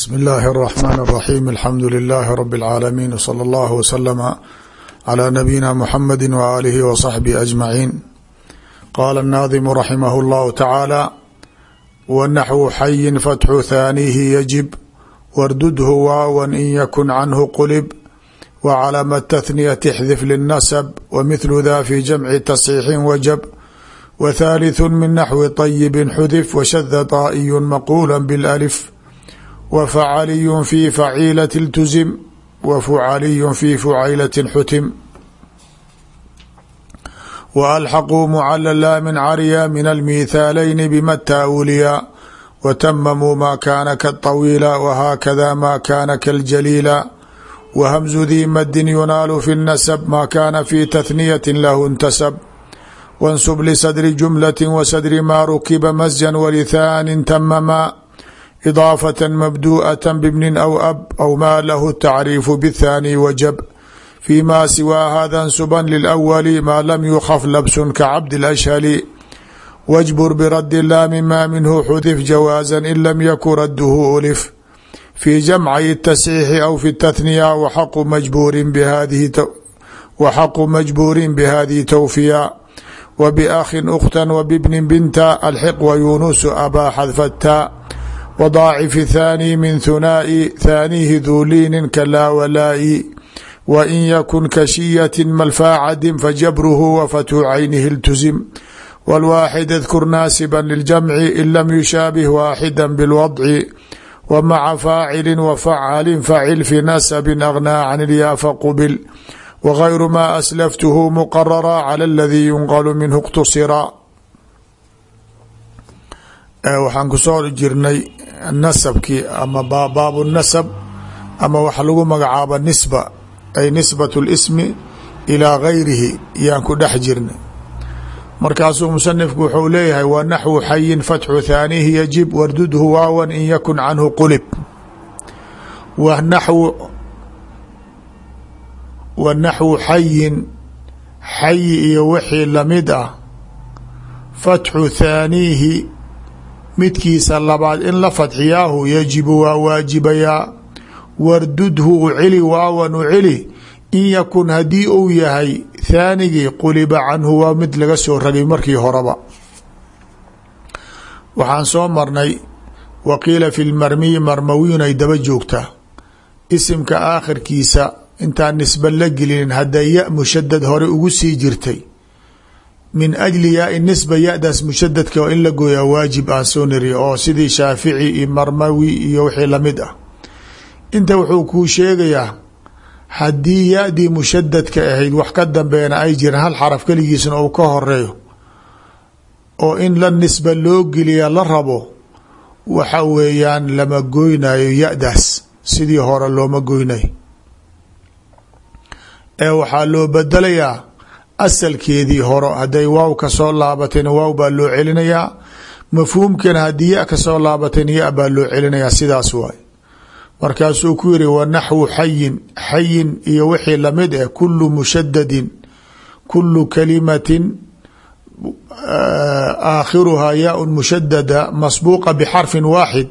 bsmi اllahi الرحmn الرaxيm alxamdu لlh rb العaalamiin wslى اllah wslma عlى nabiyina mxamedi walihi wصaxbihi aجmaciin qala الnaadimu raximah اllahu tacaala wnaxwu xayin fatxu thaanihi yajib wاrdudhu waawan in yakun canhu qulib wclama التثniyة اxdif lلnasb wmithlu da fi jamci tasxiixi wajab wthaalitثu min naxwi طayibi xudif wshada طaa'iyu maqula bاlأlf wfacaliyu fi faciilati اltuzim wafucaliyu fi fucaylati xutim walxaquu mucalala min cariya min almithaalayni bima taawuliya watamamuu ma kaana kaطawiila whakada ma kaana kaاljaliila whamzu dii madin yunaalu fi اnasb ma kaana fi tahniyati lahu اntasb wansub lisadri jumlati wasadri ma rukiba masjan walithaanin tamama idaafata mabdu'ata bibnin aw ab aw maa lahu tacriifu bthaani wajab fii ma siwaa hada nsuban lilawali maa lam yukhaf labsun kacabdi lashhali wajbur biradi laami maa minhu xudif jawaasan in lam yakun raduhu ulif fi jamci tasxiixi aw fi tathniya waxaqu majbuurin bihadihi waxaqu majbuurin bihadihi towfiya wa biakhin ukhta wa bibnin binta alxiq wa yuunusu abaa xadfataa wdaacifi thaani min hunaa'i thaanihi duu liinin kalaa walaa'i wain yakun kashiyati malfaacadin fajabruhu wafathu caynihi اltuzim wاlwaaxid اdkur naasiba liljamci in lam yushaabih waaxida biاlwadci wmaca faacili wafacalin facil fi nasabi agnaa can ilyaa faqbil wgayru ma aslaftuhu muqarara clى اladii yunqalu minhu اqtusira waxaan kusoo jirnay nasabkii ama baabu nasab ama waxa lagu magacaaba nisba ay nisbat اlismi ilaa gayrihi yaan ku dhex jirnay markaasuu musanifku wuxuu leeyahay wa naxwu xayin fatxu thaanihi yajib wardudhu waawan in yakun canhu qulib. Wnaxwu wa naxwu xayin xayi iyo wixii la mid ah midkiisa labaad in la fadxiyaahu yajibu waa waajibayaa wardudhu u celi waawan u celi in yakun haddii uu yahay thaanigii quliba canhu waa mid laga soo ragay markii horeba. Waxaan soo marnay wa qiila fi lmarmiyi marmawiyun ay daba joogtaa. Isimka aakhirkiisa intaan nisba la gelinin hadday ya mushadad hore ugu sii jirtay min ajli yaai nisba ya-daas mushadadka in la gooyaa waajib aan soo oo sidii shaafici iyo marmawi iyo wixii la mid ah. Inta wuxuu kuu sheegayaa haddii ya-dii mushadadka ahayd wax ka dambeena ay jiraan hal xaraf keligiisna uu ka horeeyo oo in la nisba loo geliya la rabo waxa weeyaan lama goynayo ya-daas. Sidii hore looma goynayo. Ee waxaa loo bedelayaa asalkeedii horo hadday waaw ka soo laabatayna waaw baa loo celinayaa mafhuumkana haddii ya ka soo laabatayna ya baa loo celinayaa sidaas waay markaasuu ku yiri wa naxwu xayin xayin iyo wixii la mid ah kulu mushadadin kulu kalimatin aakhiruhaa yaun mushadada masbuuqa bxarfin waaxid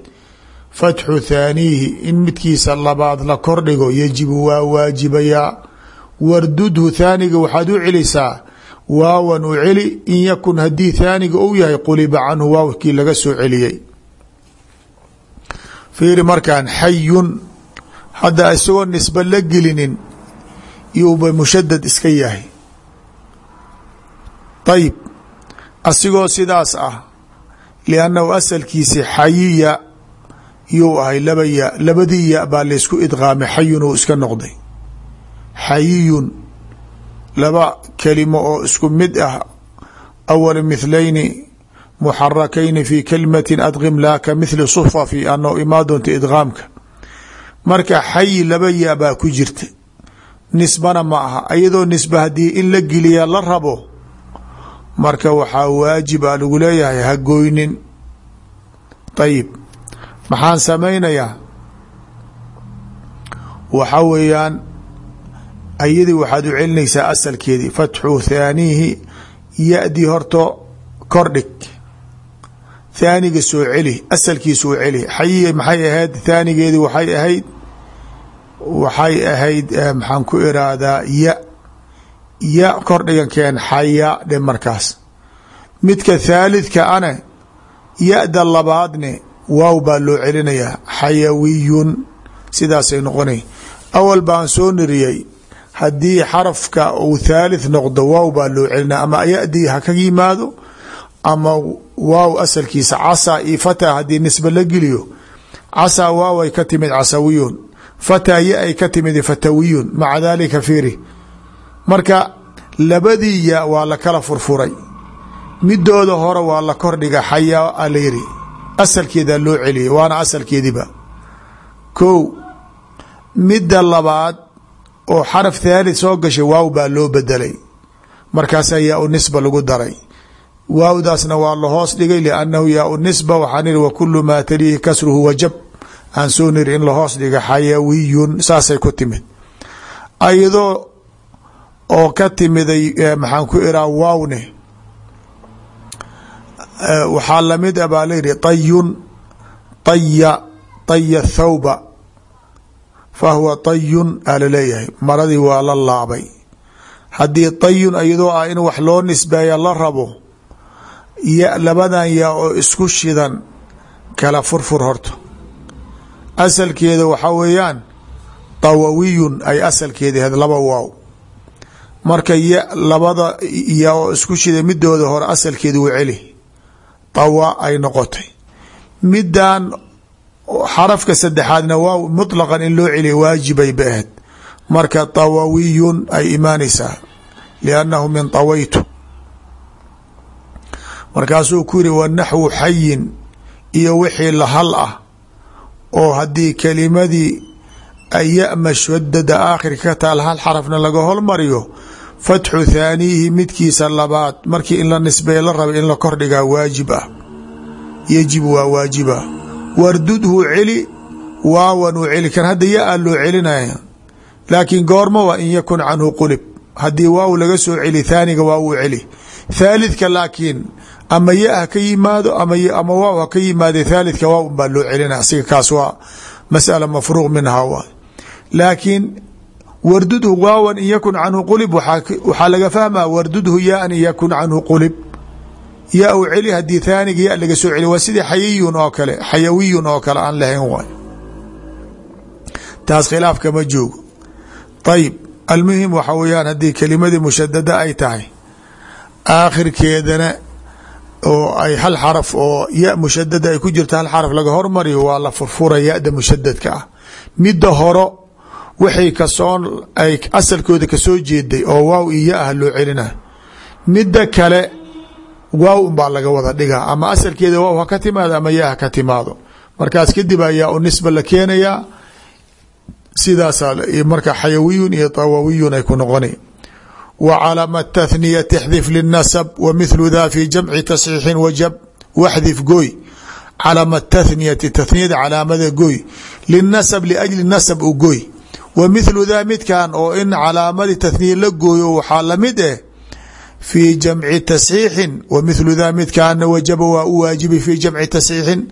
fatxu thaaniihi in midkiisa labaad la kordhigo yajibu waa waajibayaa wardudhu thaaniga waxaad u celisaa waawan u celi in yakun haddii thaaniga uu yahay quliba canhu waawkii laga soo celiyey. Fiiri markaan xayun hadda isagoo nisba la gelinin yuuba mushadad iska yahay. Ayib asigoo sidaas ah liannahu asalkiisi xayiya yuu ahay laba ya labadii ya baa laysku idqaamay xayun uu iska noqday xayiyun. Laba kelimo oo isku mid ah. Awal mithlayni muxarakayni fi kalimati adqim laa ka mithli sufa fi anoo imaa doonta idqaamka marka xayi laba ya baa ku jirta. Nisbana ma aha. Iyadoo nisba haddii in la geliya la rabo marka waxaa waajib a lagu leeyahay ha goynin. Ayib maxaan samaynayaa? Waxa weeyaan ayadii waxaad u celinaysaa asalkeedii fatxu thaaniihi ya-dii horto kordhig. Thaaniga soo celi asalkii soo celi. Xayiga maxay ahayd? Thaanigeedi waxay ahayd waxay ahayd maxaan ku iraahdaa ya. Ya kordhigankeen xaya dhe markaas. Midka thaalidka ane ya-da labaadne waaw baa loo celinayaa. Xayawiyun sidaasay noqonay. Awal baan soo niriyey haddii xarafka uu thalith noqdo waaw baa loo celinaya ama ya-dii ha ka yimaado ama waaw asalkiisa casaa iyo fata haddii nisbe la geliyo casaa waaw ay ka timid casawiyun fataa ya ay ka timid fatawiyun maca dalika fiiri. Marka labadii ya waa la kala furfuray. Midooda hore waa la kordhiga xayaa a la yiri asalkeedaa loo celiyay waana asalkeediba ko midda labaad oo xaraf thalith soo gashay waaw baa loo bedelay markaasaa yaa u nisba lagu daray. Waawdaasna waa lahoos dhigay liannahu yaa u nisba waxaan ihi wa kulu maa taliihi kasruhu wajab. Aan soo niri in lahoos dhiga xayawiyun saasay ku timid. Ayadoo oo ka timiday maxaan ku iraa waawne waxaa la mid a baa layihi tayun taya taya thawba fa huwa tayun aa la leeyahay maradii waa la laabay. Haddii tayun iyadoo ah in wax loo nisbeeya la rabo ya labadan yaa oo isku shidan kala furfur horto. Asalkeeda waxaa weeyaan tawawiyun ay asalkeeda ahayd laba waaw. Marka ya labada yaa oo isku shida midooda hore asalkeeda u celi. Tawa ay noqotay. Midan xarafka saddexaadna waaw muطlaqan in loo celiya waajibay ba marka tawawiyun ay imaanaysaa liannahu min tawaytu. Markaasuu ku yiri wanaxwu xayin iyo wixii lahal ah oo haddii kelimadii ay ya-ma shadada aakhirka ka taal hal xarafna laga hormariyo fatxu thaaniihi midkiisa labaad markii in la nisbeeye la raba in la kordhigaa waajib ah. Yajibu waa waajiba wardudhu celi waawan u celi kan hadda ya-a loo celinaya laakiin goorma waa in yakun canhu qulib. Haddii waaw laga soo celi thaaniga waa uu celi. Thaalidka laakiin ama ya ka yimaado ama waaw ha ka yimaade thaalidka waaw baa loo celina. Asiga kaas waa masala mafruuq minhaa waa. Laakiin wardudhu waawan in yakun canhu qulib waxaa laga fahmaa wardudhu yaan yakun canhu qulib ya u celi haddii thaaniga ya laga soo celi. Waa sidii xayiyun oo kale xayawiyun oo kale aan lahayn waay. Taas khilaafka ma joogo. Ayib almuhim waxa weyaan haddii kelimadii mushadada ay tahay aakhirkeedana oo ay hal xaraf oo ya mushadada ay ku jirto hal xaraf laga hormariyo waa la furfura ya-da mushadadka ah. Midda horo waxay ka soo ay asalkooda ka soo jeeday oo waaw iyo ya ah loo celina midda kale waaw unbaa laga wada dhigaa. Ama asalkeeda waaw ka timaado ama ya ha ka timaado markaas kadib ayaa u nisba la keenayaa. Sidaasaa marka xayawiyun iyo tawawiyun ay ku noqona wa calama tathniya xdif linasab wa mithlu da fi jamci tasxiixin wajab waxdif gooy. Calama tathniyati tathniyada calaamada gooy. Linasab liajli nasab u gooy. Wa mithlu da midkan oo in calaamadii tathniya la gooyo waxaa la mid eh fi jamci tasxiixin wa mithlu da midkaana wajaba waa u waajibay fi jamci tasxiixin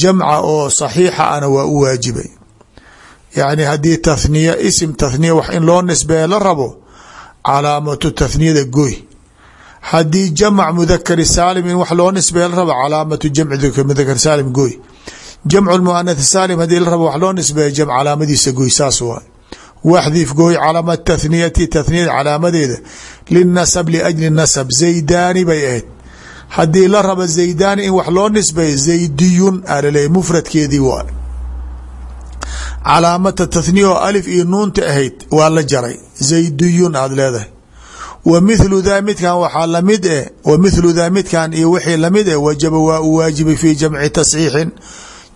jamca oo saxiixa ana waa u waajibay. Yacni haddii tathniya isim tathniya wax in loo nisbeeya la rabo calaamatu tathniyada gooy. Haddii jamc mudakari saalim in wax loo nisbeeya la rabo calaamatu jamci mudakar saalim gooy. Jamcu muanath saalim haddii la rabo wax loo nisbeeya jamc calaamadiisa gooy saas waay waxdif gooy calama tathniyati tathniyada calaamadeeda linasab liajli nasab zaydaani bay ahayd haddii la rabo zaydaani in wax loo nisbeeya zaydiyun aa laleeyahy mufradkeedii waay calaamata tathniya oo alif iyo nuunta ahayd waa la jaray zaydiyun aada leedahay wa mithlu daa midkan waxaa la mid eh wa mithlu daa midkan iyo wixii la mid eh wajaba waa u waajibay fi jamci tasxiixin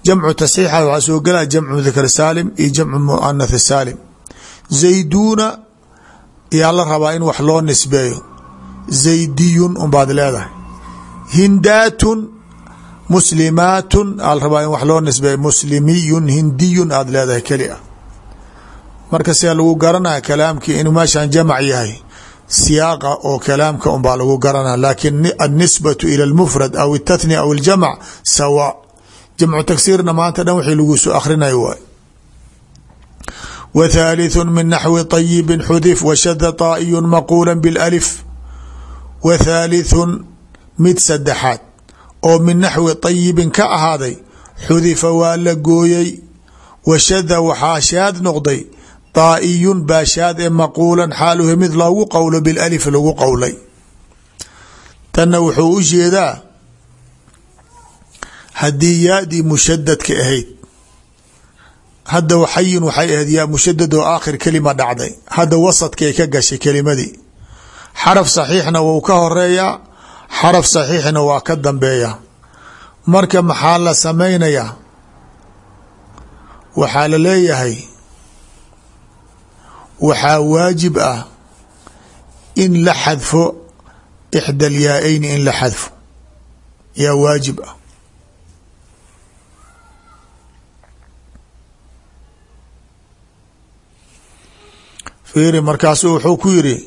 jamcu tasxiixa waxaa soo zayduuna yaa la rabaa in wax loo nisbeeyo. Zaydiyun unbaad leedahay. Hindaatun muslimaatun aa la rabaa in wax loo nisbeeyo. Muslimiyun hindiyun aada leedahay keli a marka see lagu garanaya kalaamkii inuu meeshan jamac yahay siyaaqa oo kalaamka unbaa lagu garana laakin annisbatu ila lmufrad aw اtathni aw اljamc sawa. Jamcu tagsiirna maanta dhan wixii lagu soo akrinay waay w thaalitثu min naxwi طayibi xudif washada طaa'iyu maquula biاlalif wa thaalitثun mid saddexaad oo min naxwi طayibin ka ahaaday xudifa waa la gooyey washada waxaa shaad noqday طaa'iyun baa shaad ee maquulan xaaluhu mid loogu qowlo bilalif lagu qowlay tanna wuxuu u jeedaa haddii yaadii mushadadka ahayd hadda xayin waxay ahayd yaa mushadad oo aakhir kelima dhacday. Hadda wasadkay ka gashay kelimadii xaraf saxiixna wuu ka horeeyaa xaraf saxiixna waa ka dambeeya. Marka maxaa la samaynayaa? Waxaa la leeyahay waxaa waajib ah in la xadfo ixda alyaa-eyni in la xadfo. Yaa waajib ah fiiri markaasu wuxuu ku yiri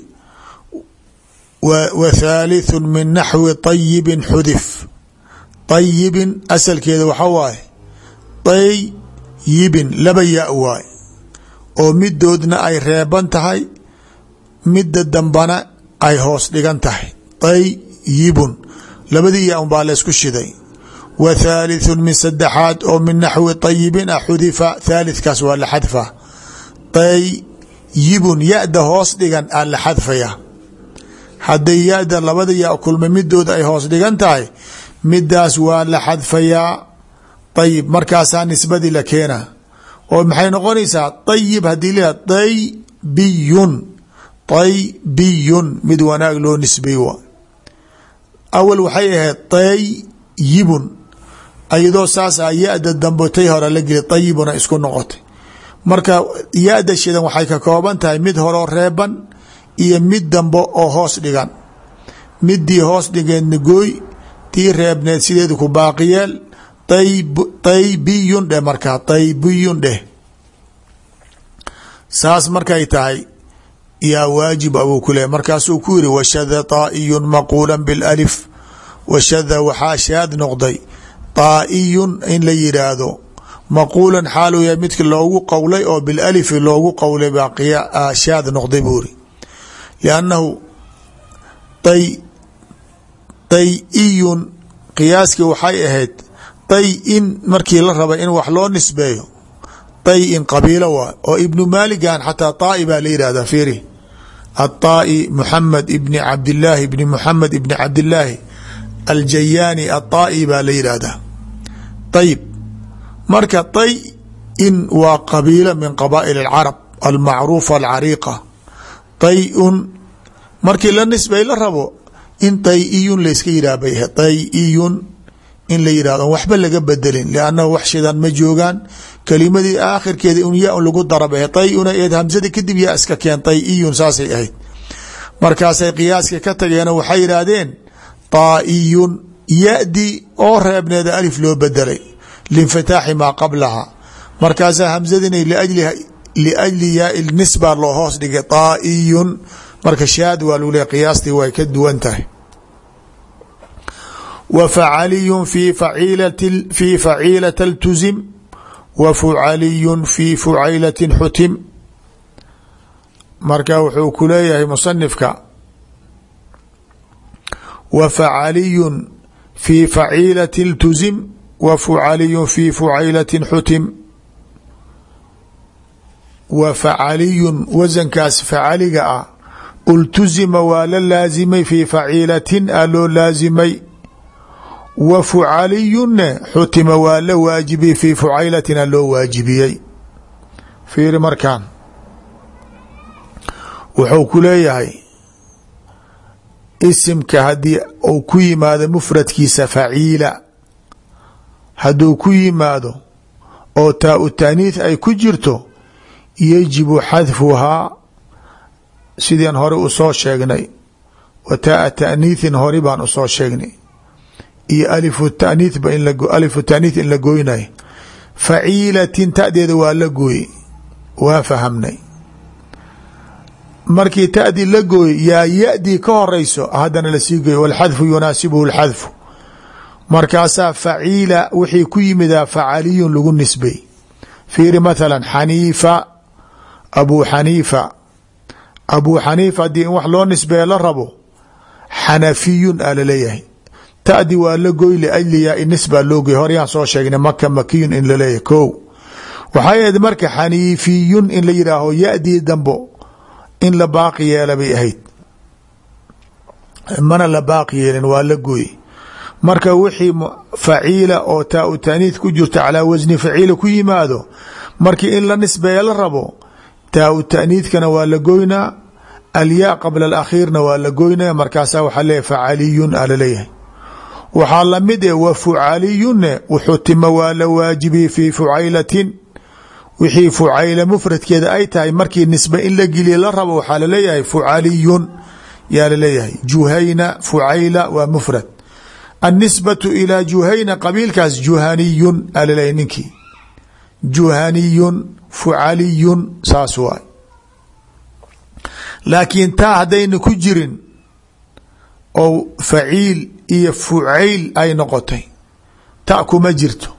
wa thaalitثu min naxwi طayibin xudif طayibin asalkeeda waxa waaye طayibin laba ya waay oo midoodna ay reeban tahay midda dambana ay hoos dhigan tahay طayibun labadii ya un baa laysku shiday wa thaalitثu min saddexaad oo min naxwi طayibin ah xudifa thalithkaas waa la xadfa yibun ya-da hoos dhigan aa la xadfaya hadday ya-da labada ya kulma midooda ay hoos dhigan tahay midaas waa la xadfayaa. Ayib markaasaa nisbadii la keena oo maxay noqonaysaa? Ayib haddii la taybiyun. Taybiyun mid wanaag loo nisbay wa awal waxay ahayd tayyibun ayadoo saasa ya-da dambotay hore la geli ayibuna isku noqotay marka ya-da shidan waxay ka kooban tahay mid horoo reeban iyo mid dambe oo hoos dhigan midii hoos dhigeedna gooy tii reebneed sideeda ku baaqiyeel taybiyun dheh markaa taybiyun dheh saas markay tahay yaa waajib abuu ku leehay markaasuu ku yiri washada طaa'iyun maquula biاlalif washada waxaa shaad noqday طaa'iyun in la yidhaahdo maquulan xaaluu yahay midki loogu qowlay oo bilalifi loogu qowlay baa shaad noqday buuri liannahu tay-iyun qiyaaskii waxay ahayd tay-in markii la rabay in wax loo nisbeeyo tay-in qabiilo waa oo ibnu maaligan xataa taa'i baa la yihahdaa fiiri aلطaa'i muxamed ibni cabdillaahi ibni muxamed ibni cabdillaahi aljayaani aلطaa'i baa la yihahdaa ayib marka tay in waa qabiila min qabaa'il اlcarab almacruufa alcariiqa. Tay-un markii la nisbay la rabo in tay-iyun layska yidhah bay ahayd tay-iyun in la yidhahdo waxba laga bedelin liannahu wax shidan ma joogaan. Kelimadii aakhirkeeda un ya lagu dara bay ahayd eed hamsada kadib yaa iska keen tay-iyun saasay ahayd. Markaasay qiyaaska ka tageeno waxay yidhaahdeen taa'iyun ya-di oo reebneeda alif loo bedelay linfitaaxi maa qablaha markaasaa hamsadina liajli yaai nisba loo hoos dhigay taa'iyun marka shaad waa lagu leey qiyaastii way ka duwan tahay wa facaliyun fi fii faciilata ltuzim wa fucaliyun fi fucaylatin xutim marka wuxuu ku leeyahay musanifka wa facaliyun fi faciilati ltuzim wa fucaliyun fi fucaylatin xutim. Wa facaliyun wasankaas facaliga ah. Ultuzima waa la laasimay fi faciilatin a loo laasimay wa fucaliyunne xutima waa la waajibiyey fi fucaylatin a loo waajibiyey. Fiiri markaan. Wuxuu ku leeyahay isimka haddii uu ku yimaado mufradkiisa faciila hadduu ku yimaado oo taa u taaniith ay ku jirto yajibu xadfuhaa sidian hore u soo sheegnay. Wa taaa taaniithin hori baan u soo sheegnay. Iyo alifu taaniith ba alifu taaniith in la goynay faciilatin tadeeda waa la gooye waa fahamnay. Markii tadi la gooyo yaa yadii ka horeyso haddana la sii gooyo walxadfu yunaasibuhu lxadfu markaasaa faciila wixii ku yimidaa facaliyun lagu nisbay. Fiiri mathala xaniifa abu xaniifa. Abu xaniifa haddii in wax loo nisbeeya la rabo xanafiyun aa la leeyahay tadi waa la goy liajli yaa nisbaa loo goy horyaan soo sheegnay maka makiyun in la leeyahay ko waxay ahayd marka xaniifiyun in la yidhaaho yadii dambo in la baaqi yeela ahayd. Mana la baaqi yeelin waa la gooye marka wixii faciila oo taa u taaniid ku jirto calaa wasni faciila ku yimaado markii in la nisbeeya la rabo taa u taaniidkana waa la goynaa alyaa qabla alakhiirna waa la goynaya markaasaa waxaa leeyahy facaliyun aa la leeyahay waxaa la mid e wa fucaliyunne wuxutima waa la waajibiyey fii fucaylatin. Wixii fucayla mufradkeeda ay tahay markii nisbe in la geliya la rabo waxaa la leeyahay fucaliyun yaa la leeyahay juhayna fucayla waa mufrad annisbatu ilaa juhayna qabiilkaas juhaniyun la leeyahay ninkii juhaniyun fucaliyun saas waay laakiin taa haddayna ku jirin oo faciil iyo fucayl ay noqotay ta kuma jirto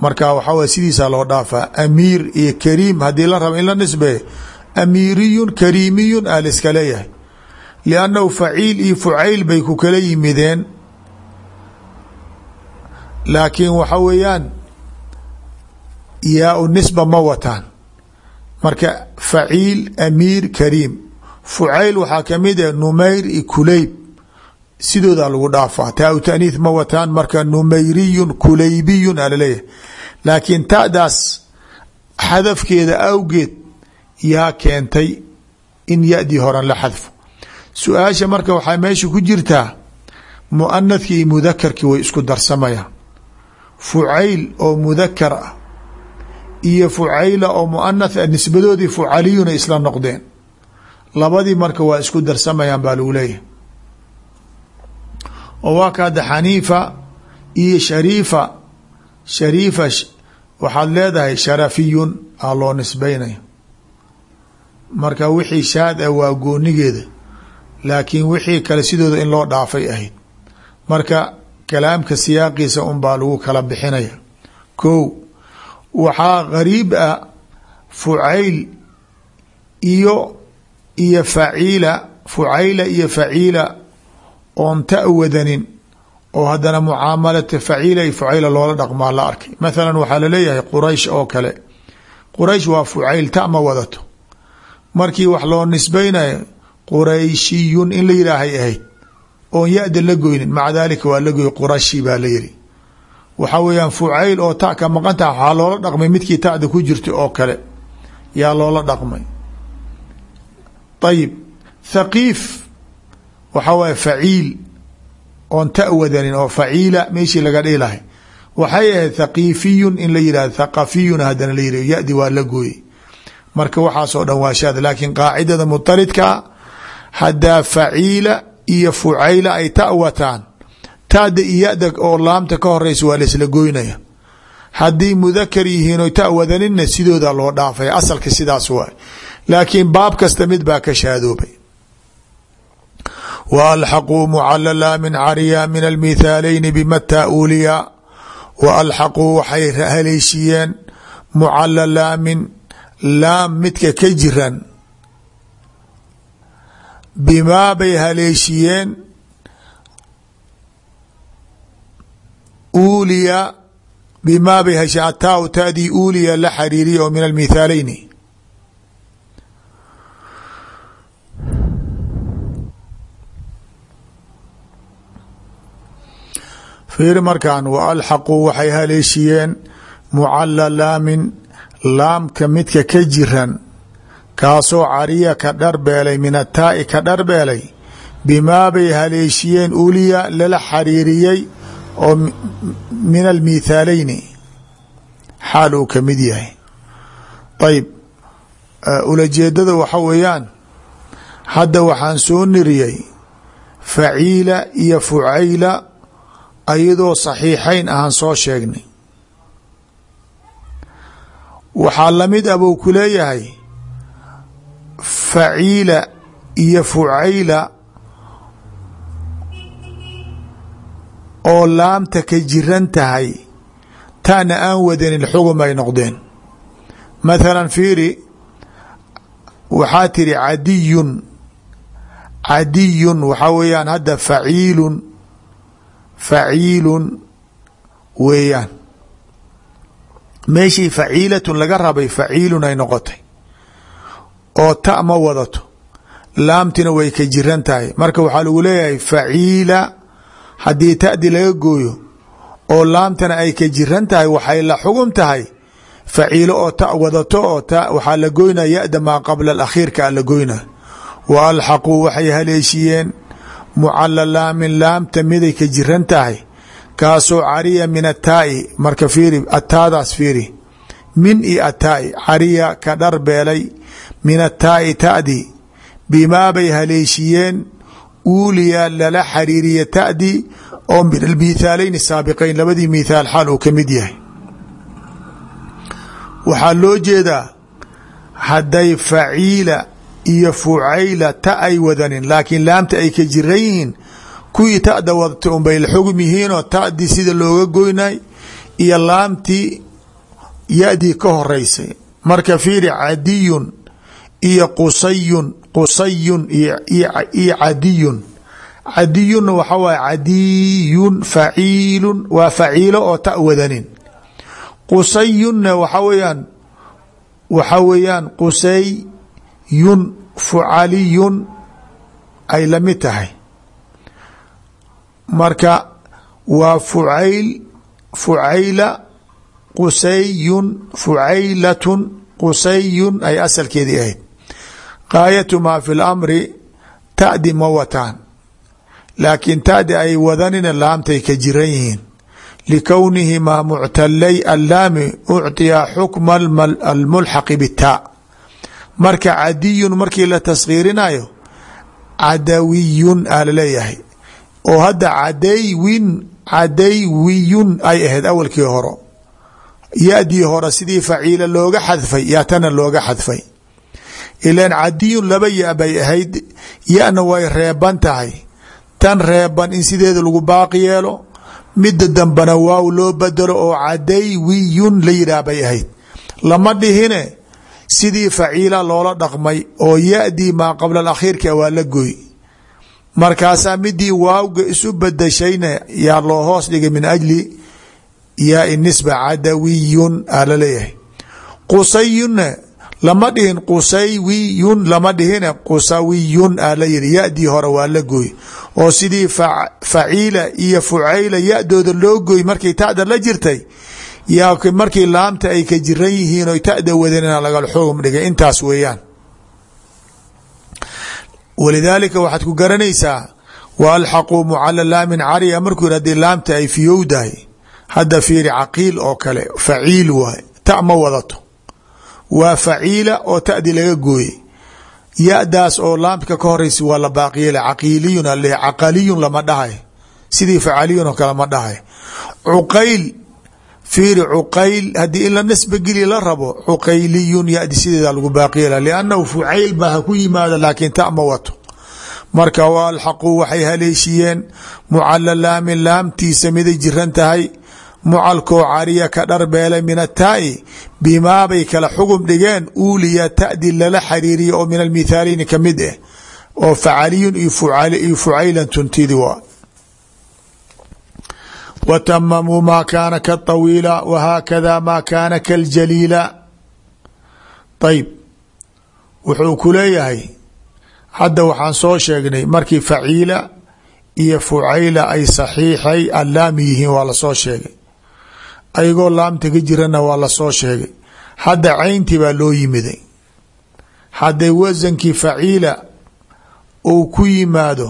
marka waxaa way sidiisaa loo dhaafaa amiir iyo kariim haddii la rabo in la nisbeeyo amiiriyun kariimiyun aa la iska leeyahay liannahu faciil iyo fucayl bay ku kala yimideen laakiin waxa weeyaan yaa nisba ma wataan. Marka faciil amiir kariim. Fucayl waxaa ka mid ah numayr iyo kuleyb sidoodaa lagu dhaafaa. Taa u taaniith ma wataan marka numayriyun kulaybiyun aa la leeyahay laakiin ta'daas xadafkeeda awgeed yaa keentay in yadii horan la xadfo. Su'aasha marka waxaa meesha ku jirtaa muanathki iyo mudakarkii way isku darsamayaan fucayl oo mudakar ah iyo fucayla oo muanath a nisbadoodii fucaliyuna isla noqdeen. Labadii marka waa isku darsamayaan baa lagu leeyahay. Oo waa ka hadda xaniifa iyo shariifa. Shariifa waxaad leedahay sharafiyun aa loo nisbeynaya marka wixii shaad ah waa goonigeeda laakiin wixii kale sidooda in loo dhaafay ahayd. Marka kalaamka siyaaqiisa un baa lagu kala bixinaya. Ko waxaa gariib ah fucayl iyo iyo faciila fucayla iyo faciila oon ta wadanin oo haddana mucaamalata faciila iyo fucayla loola dhaqmaa la arkay. Mathalan waxaa la leeyahay quraysh oo kale. Quraysh waa fucayl ta ma wadato. Markii wax loo nisbeynayo qurayshiyun in la yidhaahay ahayd oon ya-da la goynin maca daalika waa la goy baa la yiri waxaa weeyaan fucayl oo ta ka maqan taha loola dhaqmay midkii ta'da ku jirta oo kale yaa loola dhaqmay. Ayib thaqiif waxaa waaya faciil oon ta wadanin oo faciila meeshii laga dhihi lahay. Waxay ahayd thaqiifiyun in la yihahdo thaqafiyun haddana la yih ya-di waa la gooyey. Marka waxaasoo dhan waa shaad laakiin qaacidada mutaridkaa haddaa faciila iyo fucayla ay ta wataan. Taada iyo ya-da oo laamta ka horeysa waa laisla goynaya. Haddii mudakar yihiin o ta wadaninna sidooda loo dhaafaya asalka sidaas waay. Laakiin baab kasta mid baa ka shaadoobay wa alxaquu mucalala min cariya min almithaalayni bimata uliya wa alxaquu waxay haleeshiyeen mucalalaamin laam midka ka jiran bimaa bay haleeshiyeen. Uuliya bimaa bay heshe ataa taadii uuliya la xariiriya oo min almithaalayni. Fiiri markan wa alxaquu waxay haleeshiyeen mucalalaamin laamka midka ka jiran kaasoo cariya ka dharbeelay min ataa'i ka dharbeelay bimaa bay haleeshiyeen uliya lala xariiriyey oo min almithaalayni xaal uu ka mid yahay. Ayib. Ulajeedada waxa weeyaan hadda waxaan soo niriyey faciila iyo fucayla ayadoo saxiixayn ahaan soo sheegnay. Waxaa la mid ah buu ku leeyahay faciila iyo fucayla oo laamta ka jiran tahay taana aan wadanin xugum ay noqdeen. Mathalan fiiri waxaa tiri cadiyun cadiyun waxaa weeyaan hadda faciilun faciilun weeyaan. Meeshii faciilatun laga rabay faciilun ay noqotay oo ta ma wadato. Laamtina way ka jiran tahay. Marka waxaa lagu leeyahay faciila haddii ta'di laga gooyo oo laamtana ay ka jiran tahay waxay la xugum tahay. Faciilo oo ta wadato oo waxaa la goynaa ya-da maa qabla alakhiirka la goynaa wa alxaquu waxay haleeshiyeen. Mucala laamin laamta miday ka jiran tahay. Kaasoo cariya min ataa'i marka fiiri ataadaas fiiri. Min iyo ataa'i cariya ka dhar beelay min ataa'i ta'di bimaa bay haleeshiyeen uuliya lala xariiriya ta'di oo min almithaalayni saabiqayn labadii mithaal xaal uu ka mid yahay. Waxaa loo jeedaa hadday faciila iyo fucayla ta ay wadanin laakiin laamta ay ka jiran yihiin kuwii ta'da wadata unbay la xugum yihiinoo ta'dii sida looga goynay iyo laamtii ya-dii ka horeysay marka fiiri cadiyun iyo qusayun qusayun iyo cadiyun. Cadiyunna waxa waye cadiyun faciilun waa faciilo oo ta wadanin. Qusayunna waxa weeyaan waxa weeyaan qusayun fucaliyun ay la mid tahay. Marka waa fucayl fucayla qusayun fucaylatun qusayun ay asalkeedii ahayd gaayatu maa fi lamri ta'di ma wataan laakiin ta'di ay wadanina laamtay ka jiran yihiin likownihimaa muctalay allaami ucطiya xukma almulxaqi bitaa marka cadiyun markii la taskhiirinayo cadawiyun aa la leeyahay oo hadda cadaywin cadaywiyun ay ahayd awalkii horo ya-dii hore sidii faciila looga xadfay yaa tana looga xadfay ilan cadiyun laba ya bay ahayd yana way reeban tahay. Tan reeban in sideeda lagu baaqi yeelo midda dambana waaw loo bedelo oo cadaywiyun la yidhaah ahayd. Lama dhihine sidii faciila loola dhaqmay oo ya-dii maa qabla alakhiirka waa la goy markaasaa midii waawga isu bedeshayna yaa loo hoos dhigay min ajli yaai nisba cadawiyun aa la leeyahay qusayunna lama dhihin qusaywiyun lama dhihine qusawiyun aa la yihi ya-dii hore waa la gooy. Oo sidii faciila iyo fucayla ya-dooda loo gooy markay ta'da la jirtay yaa markii laamta ay ka jiran yihiin oy ta'da wadanina lagal xoogum dhigay. Intaas weeyaan. Walidaalika waxaad ku garanaysaa wa alxaquu mucala laamin cariya markuu yih haddii laamta ay fiyowdahay hadda fiiri caqiil oo kale faciil waay ta wadato waa faciila oo ta'di laga gooyey. Ya-daas oo laamka ka horeysa waa la baaqiyela caqiiliyun ale caqaliyun lama dhahay. Sidii facaliyun oo ma dhahay. Cuqayl fiiri cuqayl haddii in la nasba geli la rabo cuqayliyun yadi sideeda lagu baaqiyela liannahu fucayl baa ha ku yimaada laakiin ta wato. Marka alxaquu waxay haleeshiyeen mucala laamin laamtiisa miday jiran tahay mucalkoo cariya ka dharbeelay min ataa'i bimaabay kala xugum dhigeen uuliya ta'di lala xariiriya oo min almithaaleyni ka mid ah oo facaliyun iyo fucaylan tuntidi waa. Wa tamamuu maa kaana kaطawiila wahaakada maa kaana kaاljaliila ayb wuxuu ku leeyahay hadda waxaan soo sheegnay markii faciila iyo fucayla ay saxiixay allaami yihiin waa la soo sheegay ayagoo laamta ka jirana waa la soo sheegay. Hadda cayntii baa loo yimiday. Hadday wasankii faciila uu ku yimaado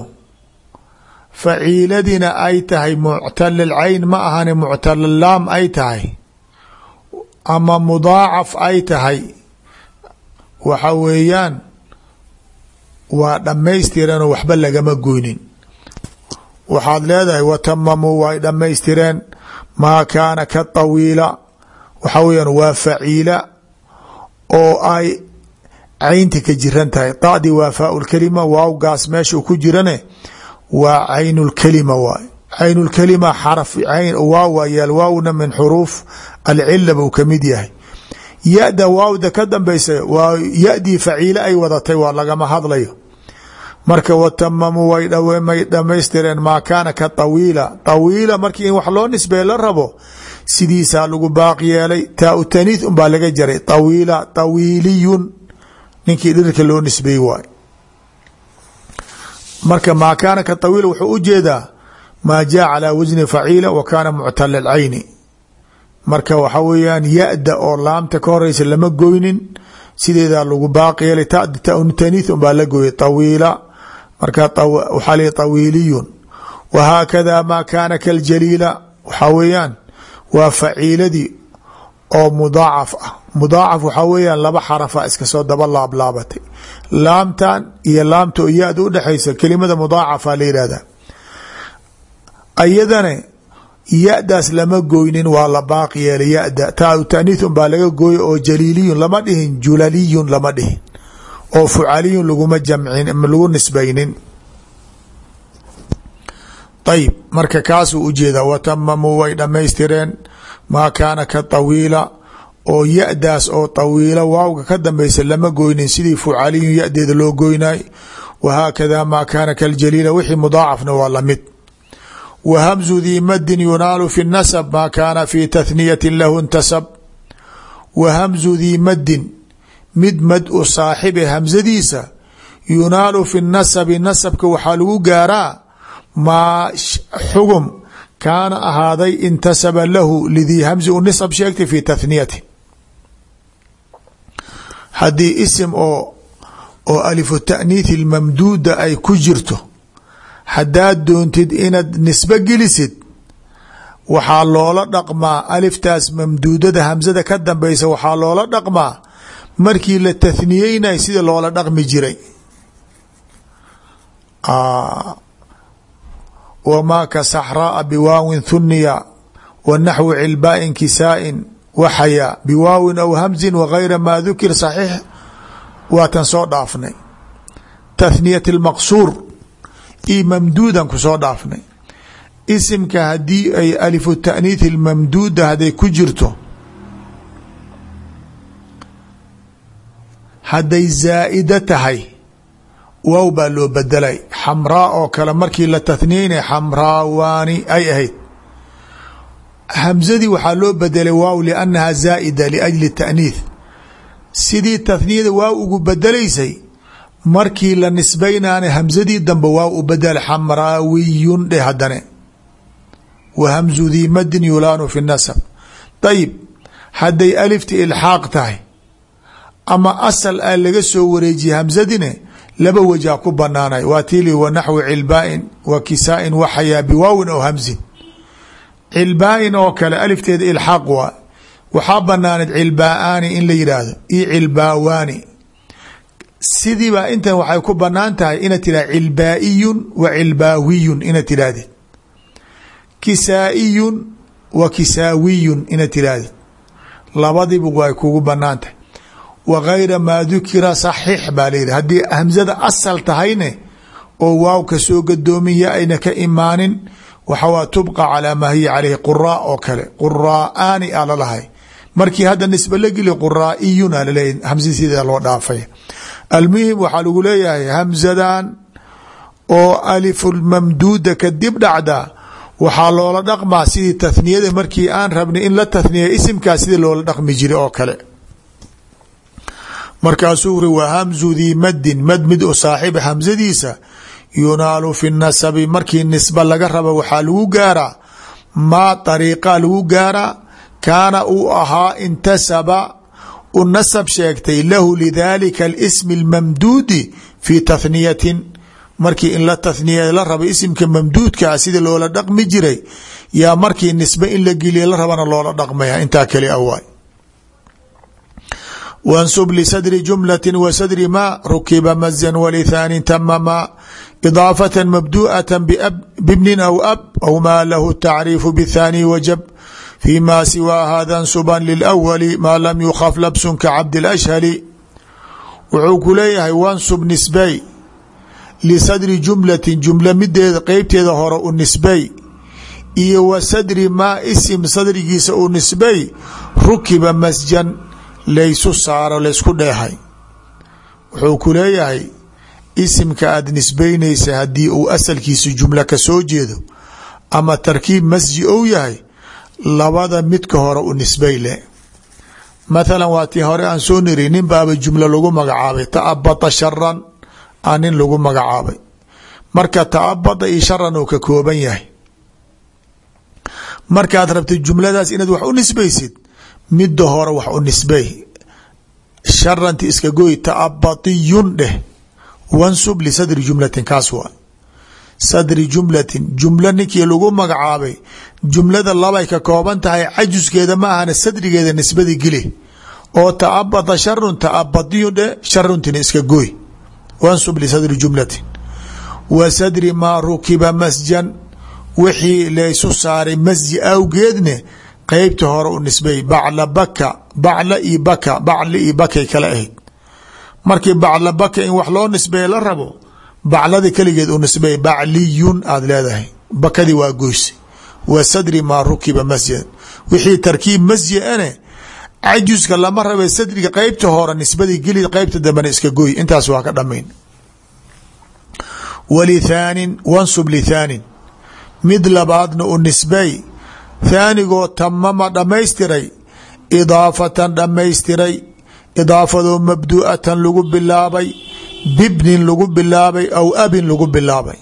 faciiladina ay tahay muctalal cayn ma ahane muctalal laam ay tahay ama mudaacaf ay tahay. Waxa weeyaan waa dhammaystiranoo waxba lagama goynin waxaad leedahay watamamuu way dhammaystireen maa kaana ka tawiila waxa weyaan waa faciila oo ay caynta ka jiran tahay. Dadi waa faau lkalima waawgaas meesha ku jirane waa cayn lkalima waay. Cayn lkalima xaraf waaw yaal waawna min xuruuf alcila buu ka mid yahay. Ya-da waawda ka dambeysa waa yadii ay wadatay waa lagama hadlayo marka watamamuu way dhamaystireen maa kaana ka tawiila. Tawiila markii wax loo nisbey la rabo sidiisaa lagu baaq taa taniith unbaa laga jaray. Tawiila tawiiliyun ninkii dhirka loo nisbey waay. Marka maa kaana ka tawiila wuxuu u jeedaa maa jaa calaa wasni faciila wa kaana muctala alcayni marka waxa weeyaan ya-da oo laamta ka lama goynin. Sideedaa lagu baaq yeelay. Taniith unbaa la gooyay tawiila marka waxaa li tawiiliyun wahaakada maa kaana kaljaliila waxaa weeyaan waa faciiladii oo mudaacaf ah. Mudaacaf waxaa laba xarafa iska soo daba laablaabatay. Laamtan iyo laamta oo ya-da udhexaysa kelimada mudaacafa la ayadane ya-daas lama goynin waa la baaq yeelay ya-da. Unbaa laga gooyay oo jaliiliyun lama dhihin julaliyun lama dhihin oo fucaliyun laguma jamcin lagu nisbaynin. Ayib marka kaasuu u jeedaa watamamuu way dhammaystireen. Maa kaana ka tawiila. Oo ya-daas oo tawiila waawga ka dambeysa lama goynin. Sidii fucaliyun ya-deeda loo goynay wahaakada maa kaana kaljaliila wixii mudaacafna waa la mid wa hamzu dii madin yunaalu fi nasab maa kaana fi tathniyati lahu intasab. Wa hamzu dii madin mid mad u saaxibe hamsadiisa yunaalu fi nasabi nasabka waxaa lagu gaaraa maa xugum kaana ahaaday intasaba lahu lidii hamsi u nisab sheegtay fi tathniyati haddii isim oo oo alifu taaniithi mamduuda ay ku jirto haddaad doontid inaad nisbo gelisid waxaa loola dhaqmaa aliftaas mamduudada hamsada ka dambeysa waxaa loola dhaqmaa markii la tathniyeynay sida loola dhaqmi jiray. Wamaa ka saxraaa biwaawin thuniya wa naxwi cilbaain kisaain waxaya biwaawin aw hamzin wagayra maa dukir saxiix waatan soo dhaafnay. Tathniyat lmaqsuur io mamduudan ku soo dhaafnay. Isimka haddii ay alifu taaniithi lmamduuda hadday ku jirto hadday zaa'ida tahay waaw baa loo bedelay xamraa oo kale markii la tatniyeynay xamraawaani ay ahayd. Hamsadii waxaa loo bedelay waaw liannaha zaa'ida liajli taaniith sidii tatniyada waaw ugu bedelaysay markii la nisbaynaana hamsadii dambe waaw u bedel xamraawiyun dheh haddane. Wa hamzu dii madin fi nasab. Ayib hadday alifti ilxaaq tahay ama asal a laga soo wareejiye hamsadine laba wajaa ku banaanay. Waa tiili wa naxwi cilbaain wa kisaain waxayaa biwaawin aw hamsin cilbaain oo kale alifteeda ilxaaq waa waxaa banaanayd cilbaaani in la yidhaahdo io cilbaawaani sidiibaa intan waxay ku bannaan tahay inaad tidhah wa cilbaawiyun inaad tidhaahdid kisaa'iyun wa kisaawiyun inaad tidhaahdid labadiba way kugu banaan wa gayra maa dukira saxiix baa layidhi haddii hamsada asal tahayne oo waaw ka soo gadoomin ya ayna ka imaanin waxawaa tubqa calaa maa hiya caleyhi quraa oo kale. Quraa'aani a lalahay markii hadda nisbe la geli quraa'iyun a laleeyahy hamsa sidaa loo dhaafay. Almuhim waxaa lagu leeyahay hamsadan oo alifulmamduuda kadib dhacda waxaa loola dhaqmaa sidii tathniyada markii aan rabnay in la tathniya isimkaas sidii markaasuu uri wa hamzu dii maddin mad mid u saaxiba hamsadiisa yunaalu fi nasabi markii nisba laga raba waxaa lagu gaaraa maa ariiqa lagu gaaraa kaana uu ahaa intasaba u nasab sheegtay lahu lidalika alismi اlmamduudi fi tathniyatin. Markii in la tathniya la raba isimka mamduudkaa sida loola dhaqmi jiray yaa markii nisbe in la geliya la rabana loola dhaqmaya intaa kali awaay wansub lisadri jumlati wa sadri ma rukiba mazan walithaanin tamama idaafata mabdu'ata bibnin aw ab aw maa lahu tacriifu bithani wajab fi ma siwaa hada nsuban lilawali maa lam yukhaf labsun ka cabdi lashhali wuxuu ku leeyahay wansub nisbay lisadri jumlatin jumla mideeda qeybteeda hore u nisbay iyo wa sadri maa isim sadrigiisa u nisbay rukiba masjan laysu saaro laysku dheehay. Wuxuu ku leeyahay isimka aada nisbaynaysa haddii uu asalkiisa jumla ka soo jeedo ama tarkiib masji ou yahay labada midka hore u nisbay leh mathalan waa tii hore aan soo niri nin baaba jumlo lagu magacaabay taabata sharan a nin lagu magacaabay. Marka taabada iyo sharan uu ka kooban yahay. Markaad rabtid jumladaas inaad wax u nisbaysid midda hore wax u nisbay. Sharanti iska goy taabatiyun dheh. Wansub lisadri jumlatin kaas waa sadri jumlatin jumla ninkii lagu magacaabay. Jumlada labay ka kooban tahay cajuskeeda ma ahana sadrigeeda nisbadi geli oo taabada sharun taabadiyun dheh sharuntina iska goy wansub lisadri jumlatin. Wa sadri maa rukiba masjan. Wixii laysu saaray masji awgeedne qeybta hore u nisbay bacla baka bacla iyo baka bacli iyo bakay kala ahayd. Markii bacla baka in wax loo nisbeeye la rabo baclada keligeed u nisbay bacliyun aada leedahay. Bakadii waa goyse wa sadri maa rukiba masjidan wixii tarkiib masji ane cajuska lama rabe sadriga qeybta hore nisbadii geli qeybta dambena iska goy intaas waa ka dhamayn walithaanin wansub lithaanin mid labaadna u thaanigoo tamama dhammaystiray idaafatan dhammaystiray idaafadoo mabdu'atan lagu bilaabay bibnin lagu bilaabay aw abin lagu bilaabay.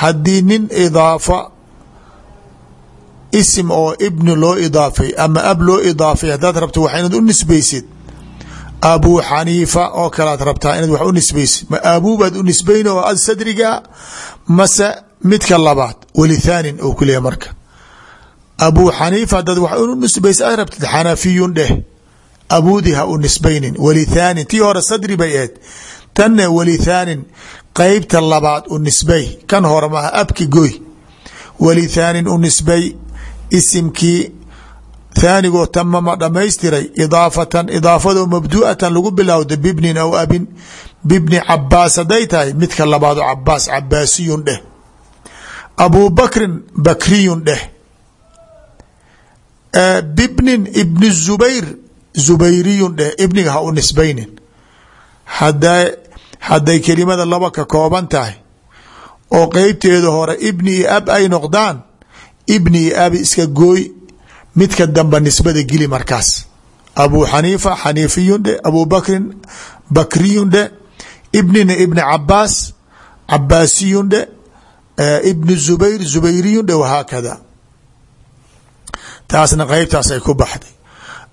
Haddii nin idaafa isim oo ibni loo idaafay ama ab loo idaafay haddaad rabto wax inaad u nisbaysid abuu xaniifa oo kalead rabtaa inaad wax u nisbaysid. Ma abuubaad u nisbayn oo ad sadriga mase midka labaad walithaanin ou ku leeyahy marka abuu xaniifa haddaad wax u nisbaysa aad rabtid xanafiyun dheh. Abuudi ha u nisbaynin. Walithaanin tii hore sadri bay ahayd tanne walithaanin qeybta labaad u nisbay. Kan hore maaha abki goy walithaanin u nisbay isimkii thaanigoo tamama dhammaystiray. Idaafatan idaafadoo mabdu'atan lagu bilowda bibnin aw abin. Bibni cabaas hadday tahay midka labaado cabaas cabaasiyun dheh. Abuu bakriyun dheh bibnin ibni zubayr zubayriyun dheh ibniga ha u nisbaynin. Hada hadday kelimada laba ka kooban tahay. Oo qeybteeda hore ibni iyo ab ay noqdaan ibni iyo abi iska gooy midka damba nisbada geli markaas. Abuu xaniifa xaniifiyun dhe abuu bakrin bakriyun dhe ibnina ibni cabaas cabaasiyun dhe ibni zubayr zubayriyun dhe wahaakada taasna qeybtaas ay ku baxday.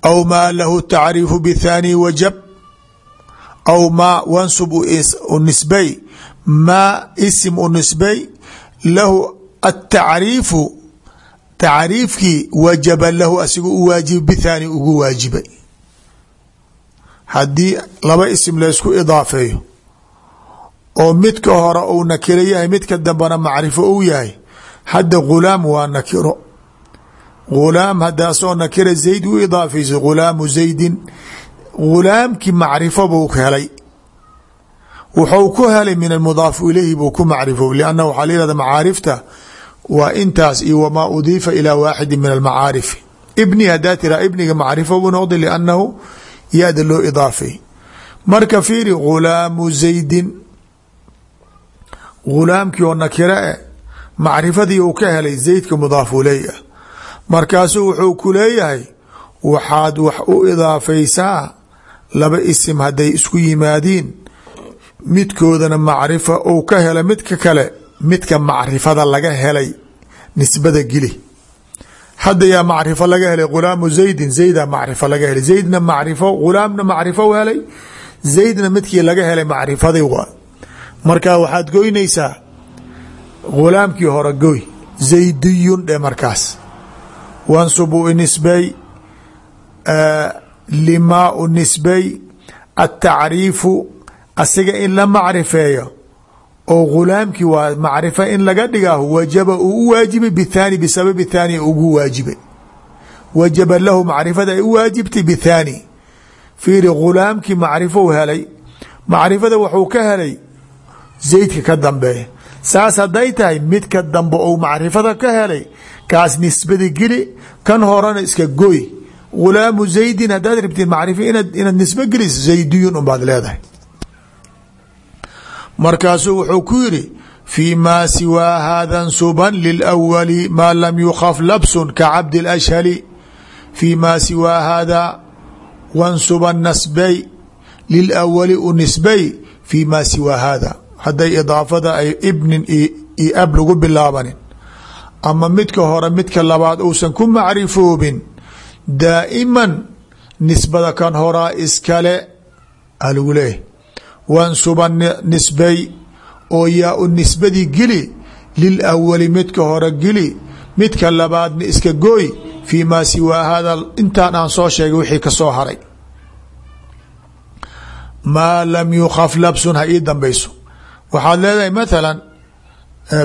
Aw maa lahu tacriifu bthaani wajab. Aw maa wansub u nisbay. Maa isim u nisbay. Lahu atacriifu tacriifkii wajaba lahu asigu u bithani ugu waajibay. Haddii laba isim laysku idaafeeyo oo midka hore uu nakiro yahay midka dambena macrifo uu yahay hadda ghulaam waa nakiro ghulaam hadaasoo nakira zayd u idaafayso ghulaamu zaydin ghulaamkii macrifo buu helay wuxuu ku helay min almudaaf ilayhi buu ku macrifo lianna waxaa la yihahda macaarifta waa intaas iyo wamaa udiifa ilaa waaxidi min almacaarifi ibni hadaa tiraa ibniga macrifo buu noqday liannahu yaada loo idaafay marka fiiri ghulaamu zaydin ghulaamkii oo nakira eh macrifadii uu ka helay zaydka mudaaf iley ah markaasuu wuxuu ku leeyahay waxaad wax u idaafaysaa laba isim hadday isku yimaadiin midkoodana macrifa uu ka hela midka kale midka macrifada laga helay nisbada geli. Hadda yaa macrifo laga helay ghulaamu zaydin zayda macrifo laga helay. Zaydna macrifo ghulaamna macrifo helay. Zaydna midkii laga helay macrifaday waa. Marka waxaad goynaysaa ghulaamkii hore goy zaydiyun dhe markaas wansubu nisbay limaa u nisbay atacriifu asiga in la macrifeeyo oo ghulaamkii waa macrifa in laga dhigaaho wajaba uu u waajibay bithani bisababi thani ugu waajibay. Wajaba lahu macrifada ay u waajibtay bithani fiiri ghulaamkii macrifou helay macrifada wuxuu ka helay zaydka ka dambeeya. Saas hadday tahay midka dambe ou macrifada ka helay kaas nisbada geli kan horena iska goy. Ghulaamu zaydin haddaad rabtiin macrifo inaad nisbo geliso zaydiyun unbaad leedahay. Markaasuu wuxuu ku yidhi fii maa siwaa hada nsuban lilawali maa lam yukhaf labsun ka cabdi lashhali fii maa siwaa hada wansuban nasbay lilawali u nisbay fii maa siwaa hada hadday idaafada ay ibnin iyo ab lagu bilaabanin ama midka hore midka labaad uusan ku macrifoobin daa'iman nisbada kan horaa iskale alagu leeyahy wansuban nisbay oo yaa u nisbadii geli lil awali midka hore geli midka labaadna iska gooy fii maa siwaa hada intaan aan soo sheegay wixii ka soo haray. Maa lam yukhaf labsun ha ii dambayso. Waxaad leedahay mathala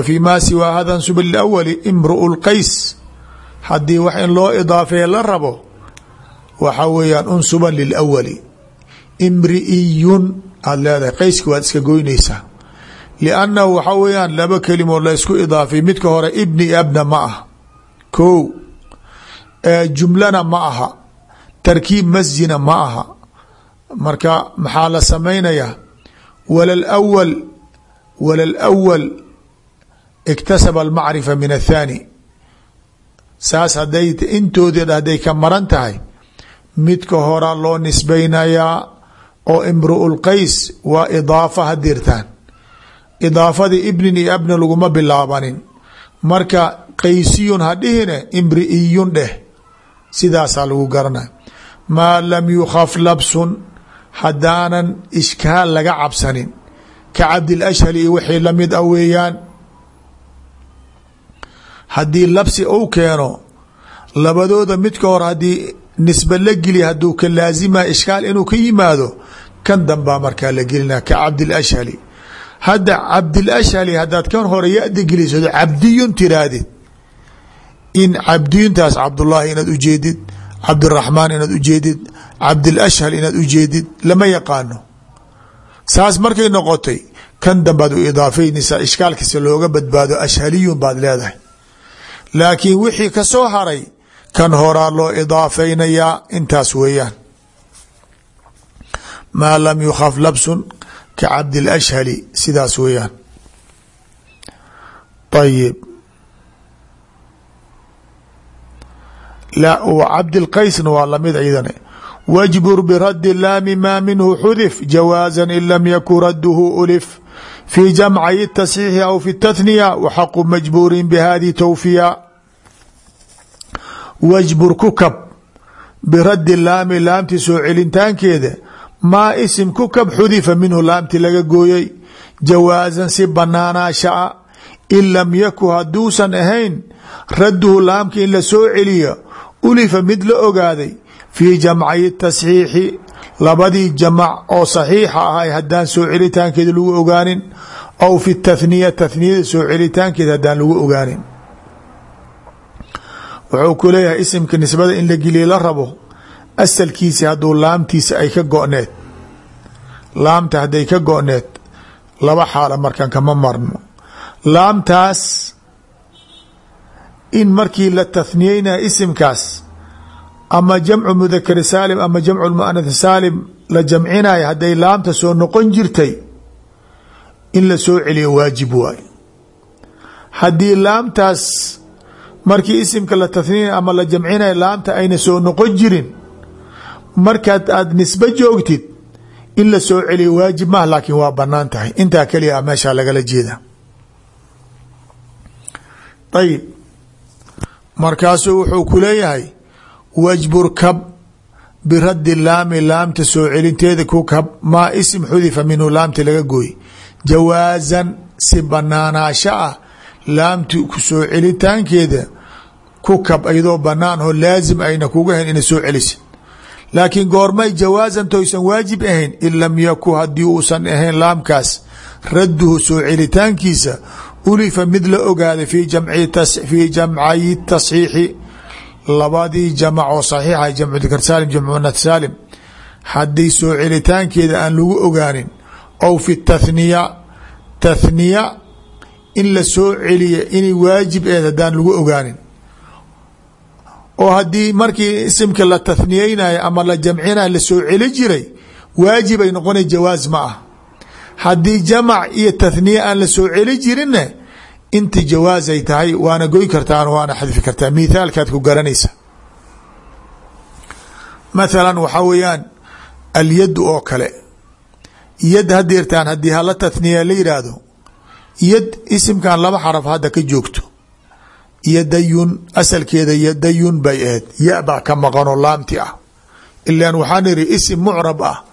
fii maa siwaa hada nsuba lilawali imruu lqays haddii wax in loo idaafeeye la rabo waxa weeyaan unsuban lilawali imri'iyun aad leedahay qayski waad iska goynaysaa. Liannahu waxa weeyaan laba kelimood la ysku idaafay midka hore ibni abna ma ah ko jumlana ma aha. Tarkiib masjina ma aha. Marka maxaa la samaynayaa? Walawal walalawal iktasaba almacrifa min athaani saas haday intoodeed hadday ka maran tahay midka horaa loo nisbaynayaa oo imruu lqays waa idaafa hadirtaan idaafadii ibnin iyo abna laguma bilaabanin marka qaysiyun ha dhihine imri'iyun dheh sidaasaa lagu garanay maa lam yukhaf labsun haddaanan ishkaal laga cabsanin ka cabdilashhali iyo wixii la mid a weeyaan haddii labsi uu keeno labadooda midka hore haddii nisbe la geliya hadduu ka laazima ishkaal inuu ka yimaado kan dambaa markaa la gelina ka cabdilashhali hadda cabdilashhali haddaad kan hore yada geliso cabdiyun tiraadid. In cabdiyuntaas cabdullaahi inaad ujeedid cabdiraxmaan inaad ujeedid cabdilashhal inaad ujeedid lama yaqaano. Saas markay noqotay kan dambaad u idaafeynaysaa ishkaalkiisa looga badbaado ashhaliyun baad leedahay laakiin wixii ka soo haray kan horaa loo idaafaynayaa intaas weeyaan maa lam yukhaf labsun ka cabdilashhali sidaas weeyaan ayib cabdilqaysna waa lamid ciidane wاjbur biradi laami maa minhu xudif jawaaza in lam yakun radhu ulif fii jamcayi الtasxiixi aw fi اtathniya waxaqu majbuurin bihadi towfiya wajbur ku kab. Biradi laami laamti soo celintaankeeda maa isim ku kab xudifa minhu laamti laga gooyey. Jawaasan si banaanaashaa in lam yaku hadduusan ahayn radduhu laamka in la soo celiyo ulifa mid la ogaaday. Fii jamcayi tasxiixi labadii jamac oo saxiixa ahay haddaan soo celitaankeeda lagu ogaanin aw fi tathniya tathniyada soo celitaankeeda haddaan lagu ogaanin wuxuu ku leeyahay isimka nisbada in la geliya la rabo. Asalkiisi hadduu laamtiisa ay ka go-need. Laamta hadday ka go-need laba xaala markan kama marno. Laamtaas in markii la tathniyeynaya isimkaas ama jamcu mudakari saalim ama jamcu muanath saalim la jamcinaya hadday laamta soo noqon jirtay in la soo celiyo waajib waay haddii laamtaas markii isimka la tathniinaya ama la jamcinaya laamta ayna soo noqon jirin markaad aada nisbe joogtid in la soo celiyo waajib mah laakiin waa bannaan tahay. Intaa keliya meeshaa lagala jeeda. Ayib markaasuu wuxuu ku leeyahay wajbur kab biraddi laami laamta soo celinteeda ku kab maa isim xudifa minhu laamta laga gooy. Jawaasan si banaanaasho ah laamti soo celitaankeeda ku kab iyadoo banaan oo laazim ayna kuga hayn ina soo celisid laakiin goormay jawaasan toysan waajib ahayn in lam yaku haddii uusan ahayn laamkaas. Radduhu soo celitaankiisa ulifa mid la ogaaday fii jamcayi tasxiixi. Labadii jamac oo saxiixa saalim jamcu munath saalim. Haddii soo celitaankeeda aan lagu ogaanin aw fi tathniya tathniya in la soo celiya inay waajib eed haddaan lagu ogaanin. Oo haddii markii isimka la tathniyeynayo ama la jamcinayo la soo celi jiray waajib ay noqona jawaaz ma ah. Haddii jamac iyo tathniye aan la soo celi jirinne inta jawaaz ay tahay waana goy kartaan waana xadfi kartaa. Mithaalkaad ku garanaysa. Mathalan waxaa weeyaan alyaddu oo kale. Yad hadeertaan haddii hala tathniya la yidhaahdo yad isimkan laba xaraf hadda ka joogto. Yadayun asalkeeda yadayun bay ahayd. Ya baa ka maqanoo laamti ah. Ilan waxaan iri isim mucrab ah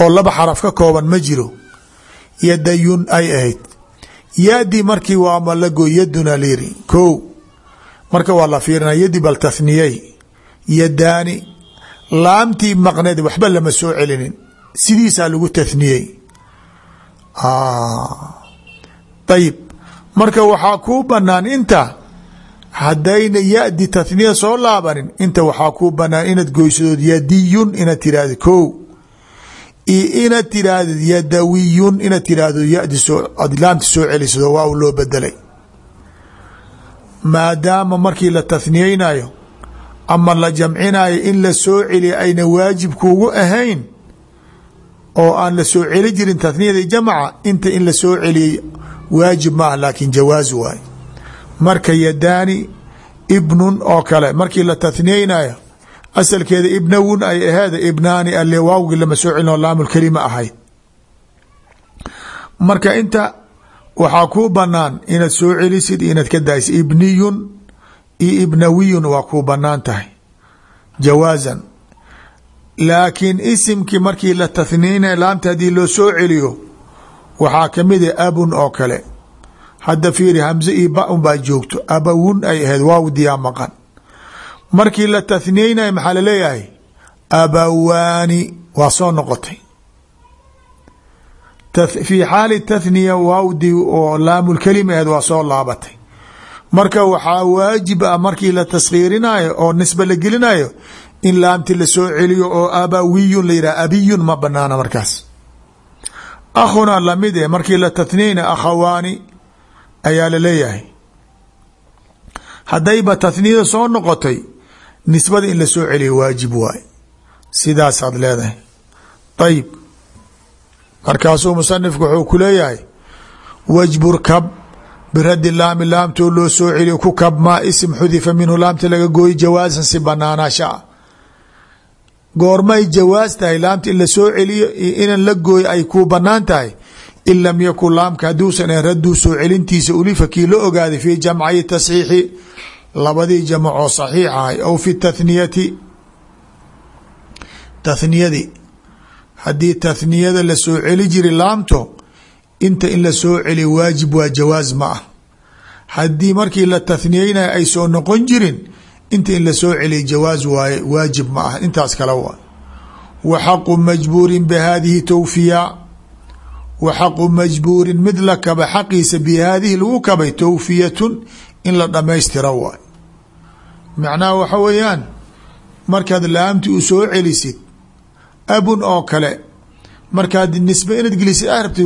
oo laba xaraf ka kooban ma jiro. Yadayun ay ahayd. Yadii markii waama lago yaduna layiri ko marka waa la fiirina yadi bal tathniyey yadaani laamtii maqneed waxba lama soo celinin. Sidiisaa lagu tathniyey ayib marka waxaa kuu banaan inta haddayna yadi tathniya soo laabanin inta waxaa kuu banaan inaad goysadood yadiyun inaad tiraahdo ko iyo inaad tirahdid yadawiyun inaad tiraahdo yadi soo ad laamti soo celisado waa u loo bedelay maadaama markii la tathniyeynayo ama la jamcinayo in la soo celiya ayna waajib kuugu ahayn oo aan la soo celi jirin tathniyada jamca inta in la soo celiyay waajib maaha laakin jawaaz waay. Marka yadaani ibnun oo kale markii la tathniyeynayo asalkeeda ibnawun ay aheeda ibnaani alle waawgi lama soo celin oo laamulkelima ahayd. Marka inta waxaa kuu banaan inaad soo celisid inaad ka daysid ibniyun iyo ibnawiyun waa kuu bannaan tahay jawaazan laakiin isimkii markii la tathniyeynayo laamta haddii loo soo celiyo waxaa ka mid a abun oo kale. Hadda fiiri hamze iyo ba'un baa joogto. Abawun ay ahayd waawdiyaa maqan. Markii la tathniyeynayo maxaa la leeyahay abawaani waa soo noqotay. Fii xaali tathniya waawdi oo laamulkelima aheed waa soo laabatay. Marka waxaa waajib ah markii la taskhiirinayo oo nisbe la gelinayo in laamti la soo celiyo oo abawiyun la yidhah abiyun ma banaana markaas. Akhuna la mid e markii la tathniyeyna akhawaani ayaa la leeyahay haddayba tathniyada soo noqotay nisbada in la soo celiyo waajib waay sidaasaad leedahay. Ayib markaasuu musanifku wuxuu ku leeyahay wajbur kab biradi laami laamtoo loo soo celiyo ku kab maa isim xudifa minhu laamta laga gooyi jawaasan si banaanaasha goormay jawaas tahay laamta in la soo celiyo iyo inan la gooyo ay kuu bannaan tahay. In lam yakun laamka hadduusan ahan raduu soo celintiisa ulifa kii la ogaaday fii jamcayi tasxiixi labadii jamacoo saxiix ahay aw fi tathniyati tathniyadii haddii tathniyada la soo celi jiri laamto inta in la soo celi waajib waa jawaaz ma ah. Haddii markii la tathniyeynayo ay soo noqon jirin inta in la soo celiya jawaaz waaye waajib ma ah intaas kale waa. Wa xaqu majbuurin bihadihi towfiya wa xaqu majbuurin mid la kaba xaqiisa bihaadihi lagu kabay towfiyatun in la dhammaystira waay macnaha waxa weeyaan markaad laamti u soo celisid abun oo kale markaad nisbe inaad gelisid arabti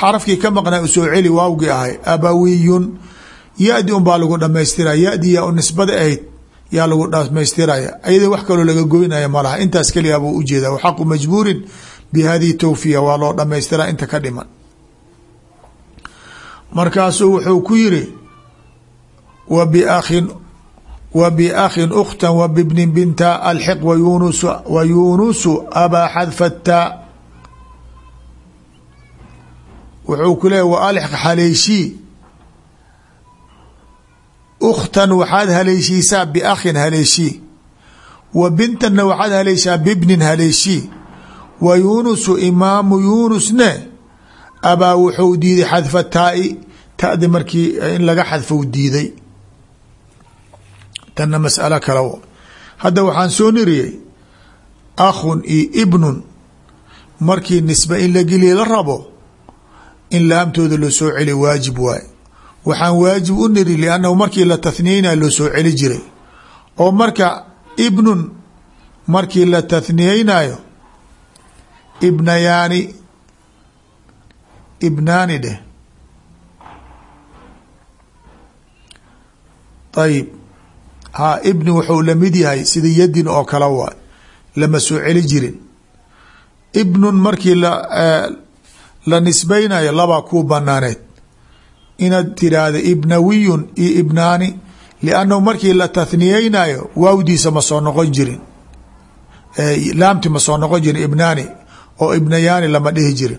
xarafkii ka maqnaa u soo celi waawgii ahay abawiyun. Ya-di un baa lagu dhamaystira yaa u nisbada ahayd yaa lagu dhamaystiraya. Ayada wax kaloo laga goynaya malaha intaas keliya buu ujeeda waxaqu majbuurin bi hadihi towfiya waa loo dhamaystira inta ka dhiman. Markaasuu wuxuu ku yiri wa biakhin wa biakhin ukhtan wa bibnin binta alxiq wa yunus wa yunusu abaa xadfataa wuxuu ku leeya wa alxiq haleeshii ukhtan waxaad haleeshiisaa biakhin haleeshii wa bintanna waxaad haleeshaa bibnin haleeshii wa yuunusu imaamu yuunusne abaa wuxuu diiday xadfa taai. Tadi markii in laga xadfou diiday. Tanna mas'alo kale hadda waxaan soo niriyey akhun iyo ibnun. Markii nisbe in la geliya la rabo in laamtooda loo soo celi waajib waay waxaan waajib u niri liannahu markii la tathniyeynayo loo soo celi jiray. oo marka ibnun markii la tathniyeynayo ibnayaani ibnaani dheh. Ayib ha ibni wuxuu la mid yahay sida yadin oo kale waay. Lama soo celi jirin. Ibnun markii la nisbaynayo labaa kuu banaaneed inaad tiraahda ibnawiyun iyo ibnaani liannahu markii la tathniyeynayo waawdiisa ma soo noqon jirin. Laamti ma soo noqon jirin ibnaani oo ibnayaani lama dhihi jirin.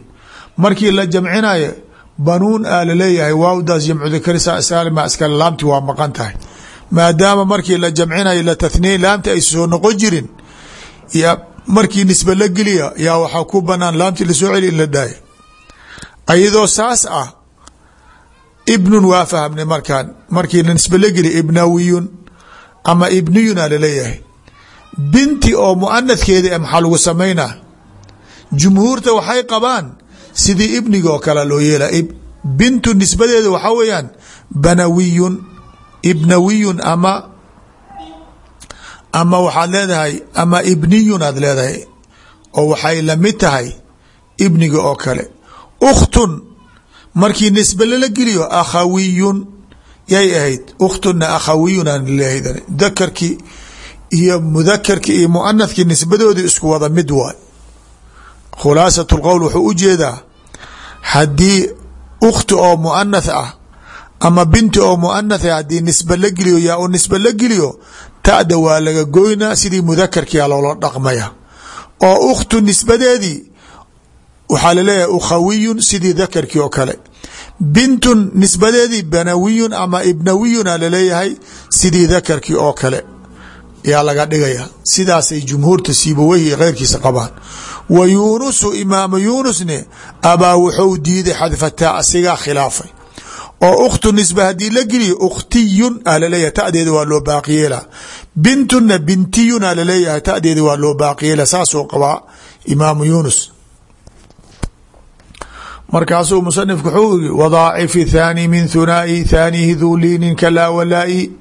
Markii la jamcinayo banuun aa la leeyahay waawdaas jamcu dakarisa saalima iskale laamti waa maqan tahay. Maadaama markii la jamcinayo la tathniyey laamti ay soo noqon jirin markii nisbe la geliya yaa waxaa ku banaan laamti la soo celi in la dhaayo. Ayadoo saas ah ibnun waa fahamnay markaan. Markii nisbe la geliya ibnawiyun ama ibniyun aa la leeyahay binti oo muanadkeeda maxaa lagu samaynaa jumhuurta waxay qabaan sidii ibniga oo kale loo yeela. Bintu nisbadeeda waxaa weeyaan banawiyun ibnawiyun ama ama waxaad leedahay ama ibniyun aad leedahay oo waxay la mid tahay ibniga oo kale. Ukhtun markii nisbe lala geliyo akhawiyun. Yay ahayd ukhtuna akhawiyun aan leeyahay. Dakarkii iyo mudakarkii iyo muanadkii nisbadoodii isku wada mid waay. Khulaasat lqowl wuxuu u jeedaa haddii ukhti oo muanath ah ama binti oo muanath ah haddii nisbe la geliyo yaa u ta'da waa laga goynaa sidii mudakarkia loola dhaqmaya. Oo ukhtu nisbadeedii waxaa la leeyahay ukhawiyun sidii dakarkii oo kale. Bintun nisbadeedii banawiyun ama ibnawiyun a la leeyahay sidii dakarkii oo kale. Yaa laga dhigaya sidaasay jumhuurta siibaweyhi keyrkiisa qabaan. Wa yuunusu imaamu yuunusne abaa wuxuu diiday xadfataa asigaa khilaafay. Oo ukhtu nisba haddii la geliyo ukhtiyun a tadeeda waa loo baaqiyeela bintuna bintiyun a tadeeda waa loo baaqiyeela saasuu qabaa imaamu yuunus markaasuu musanifku wuxuu iri wadaacifi thaani min thunaa'i thaanihi duu liinin kalaa walaa'i.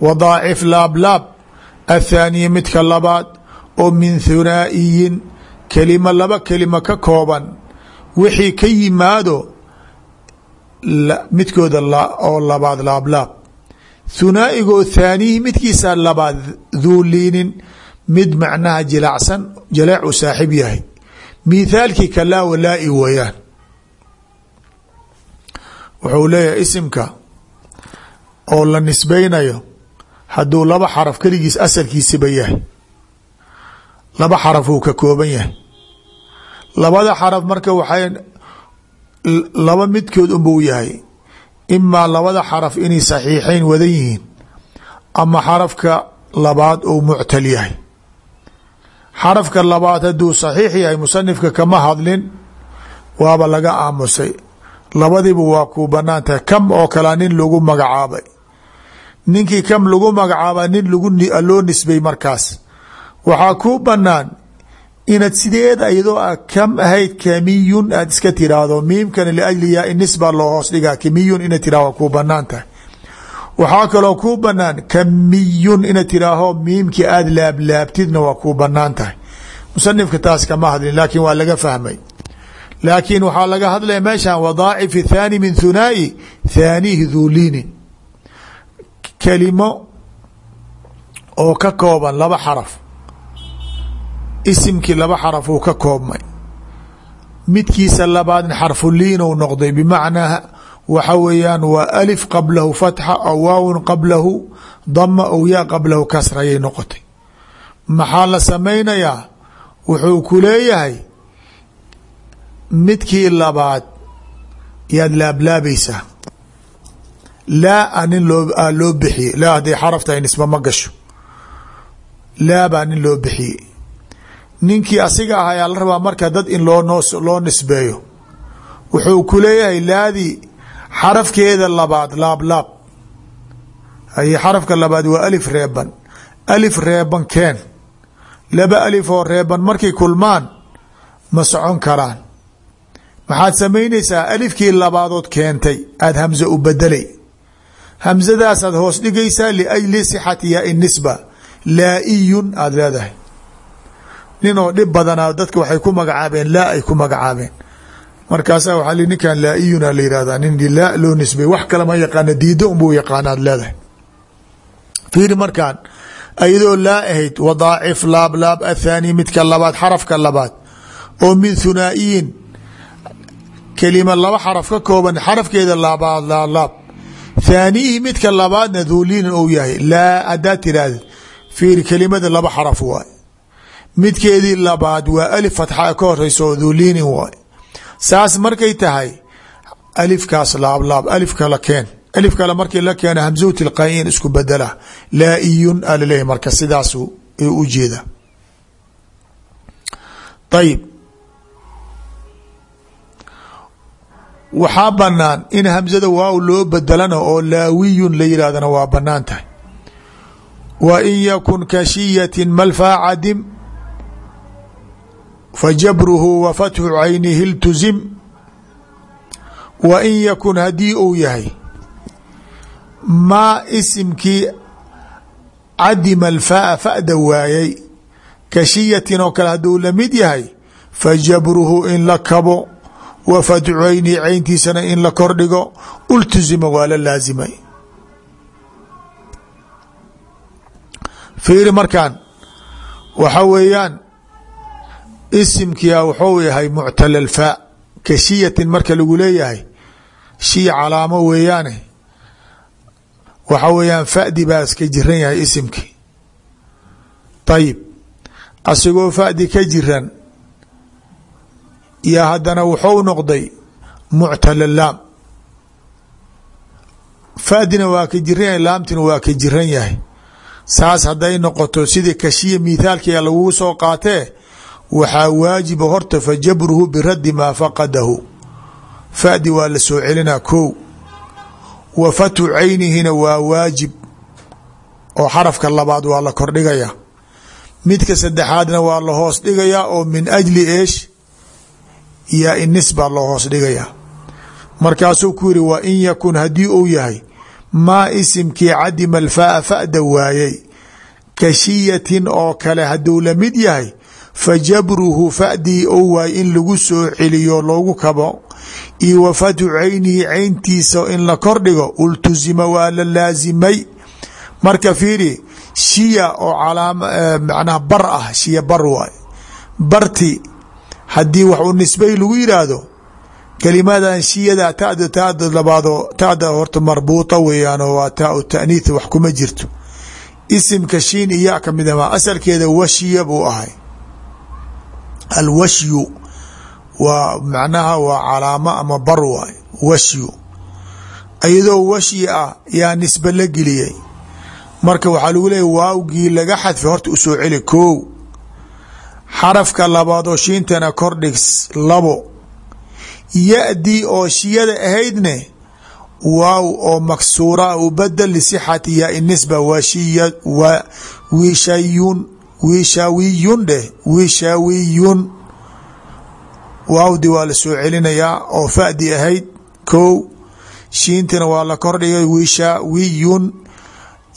Wadaacif laablaab athaaniya midka labaad oo min thunaa'iyin kelima laba kelima ka kooban wixii ka yimaado midkooda oo labaad laablaab thunaa'igoo thaanihi midkiisa labaad duu liinin mid macnaha jilacsan jaleecu saaxib yahay. Mithaalkii kalaa walaa'i weeyaan wuxuu leeyahay isimka oo la nisbaynayo. Hadduu laba xaraf keligiis asalkiisiba yahay. Laba xaraf uu ka kooban yahay. Labada xaraf marka waxay laba midkood unbuu yahay. Imaa labada xaraf inay saxiixayn wadan yihiin ama xarafka labaad uu muctal yahay. Xarafka labaad hadduu saxiix yahay musanifka kama hadlin waaba laga aamusay labadiiba waa kuu banaan kam oo kalea nin lagu magacaabay. Ninkii kam lagu magacaaba nin loo nisbay markaas. Waxaa kuu banaan inaad sideeda iyadoo a kam ahayd kamiyun aad iska tiraahdo. Miimkana liajli yaa nisba loo hoos dhigaa. Kamiyun inaad tiraah waa bannaan tahay. Waxaa kaloo kuu banaan kamiyun inaad tiraaho miimkii aada laablaabtidna waa kuu bannaan tahay. Musanifka taas kama hadlin laakiin waa laga fahmay laakiin waxaa laga hadlaya meeshan wadaacif thaani min thunaa'i thaanihi dhuulinin kelimo oo ka kooban laba xaraf. Isimkii laba xaraf uu ka koobmay. Midkiisa labaadna xarfuliin ou noqday bimacnaa waxa weeyaan waa alif qablahu fatxa aw waawun qablahu dama ow yaa qablahu kasra ayay noqotay. Maxaa la samaynayaa? Wuxuu ku midkii labaad yaad laablaabaysaa laa a nin loo loo bixiyey laa hadday xaraf tahay nisba ma gasho. Laa baa nin loo bixiyey ninkii asiga ah ayaa la rabaa marka dad in loo noo loo nisbeeyo. Wuxuu ku leeyahay laadii xarafkeeda labaad laablaab haye xarafka labaad waa alif reeban. Alif reeban keen. Laba alif oo reeban markay kulmaan ma socon karaan maxaad samaynaysaa alifkii labaadood keentay. Aada hamze u bedelay hamsadaasaad hoos dhigaysaa liajli sixati yaai nisba. Laa-iyun aada leedahay. Nin oo dhib badanaa dadka waxay ku magacaabeen laa ay ku magacaabeen. Markaasa waxaa li ninkan laa-iyuna la yihahdaa nin laa loo nisbay. Wax kale ma yaqaana diida unbuu yaqaanaad leedahay. Fiiri markaan ayadoo laa ahayd wadaacif laab laab athaani midka labaad xarafka labaad. Oo min thunaa'iyin kelima laba xaraf ka kooban xarafkeeda laabaad laalaab thaaniihi midka labaadna duuliinan ou yahay laa hadaa tiraahda fiiri kelimada laba xaraf waay. Midkeedii labaad waa alif fatxa ka horeysa oo duuliinin saas markay tahay alifkaas laablaab alif kala keen. Alif kale markii la keena hamsatu tilqaayin isku bedela laa-iyun alaleeyahy marka sidaas u jeeda. Ayib waxaa banaan in hamsada waaw loo bedelana oo laawiyun la yidhahdana waa bannaan tahay. Wa in yakun kashiyatin malfaa cadim fajabruhu wa fatxu caynihi iltuzim wa in yakun haddii uu yahay maa isimkii cadima alfaa fada waayay kashiyatin oo kale hadduu la mid yahay fajabruhu in la kabo wa fatxu caynihi cayntiisana in la kordhigo ultuzima waa la laasimay fiiri markaan waxa weeyaan isimkia wuxuu yahay muctal alfaa kashiyatin marka lagu leeyahay shiya calaamo weeyaane. Waxa weeyaan fadi baa iska jiran yahay isimkii ayib asigoo fadi ka jiran yaa haddana wuxuu noqday muctal laam. Fadina waa ka jiran yahay laamtina waa ka jiran yahay. Saas hadday noqoto sidii kashiya mithaalkiia lagugu soo qaatee waxaa waajiba horta fajabruhu biraddi maa faqadahu. Fadi waa la soo celinaa kow. Wa fatxu caynihina waa waajib. Oo xarafka labaad waa la kordhigaya midka saddexaadna waa la hoos dhigayaa oo min ajli eesh yaa inis baa loo hoos dhigayaa. Markaasuu ku yiri wa in yakun haddii uu yahay maa isimkii cadima alfaa fada waayay. Kashiyatin oo kale hadduu la mid yahay fajabruhu fadii ou waay in lagu soo celiyo loogu kabo. Iyo wa fatxu caynihi cayntiisa in la kordhigo ultusima waa la laasimay marka fiiri shiya oo calaam macnaha bar ah shiya bar waay. Barti haddii wax uu nisbay lagu yidhaahdo kelimadan shiyada tada taada labaadoo tada horta marbuuta weeyaanoo waa taa taaniith wax kuma jirto. Isimka shiin iya ka mid ama asalkeeda washiya buu ahay. Alwashyu waa macnaha waa calaamo ama bar waay washyu. Iyadoo washyi ah yaa nisbe la geliyey marka waxaa lagu xarafka labaadoo shiintana kordhig labo. Ya-dii oo shiyada ahaydne waaw oo maksuura u badel lisixati yaai nisba wishayun wishawiyun dheh wishawiyun waawdi waa la soo celinayaa oo fadi ahayd kow. Shiintina waa la kordhigay wishawiyun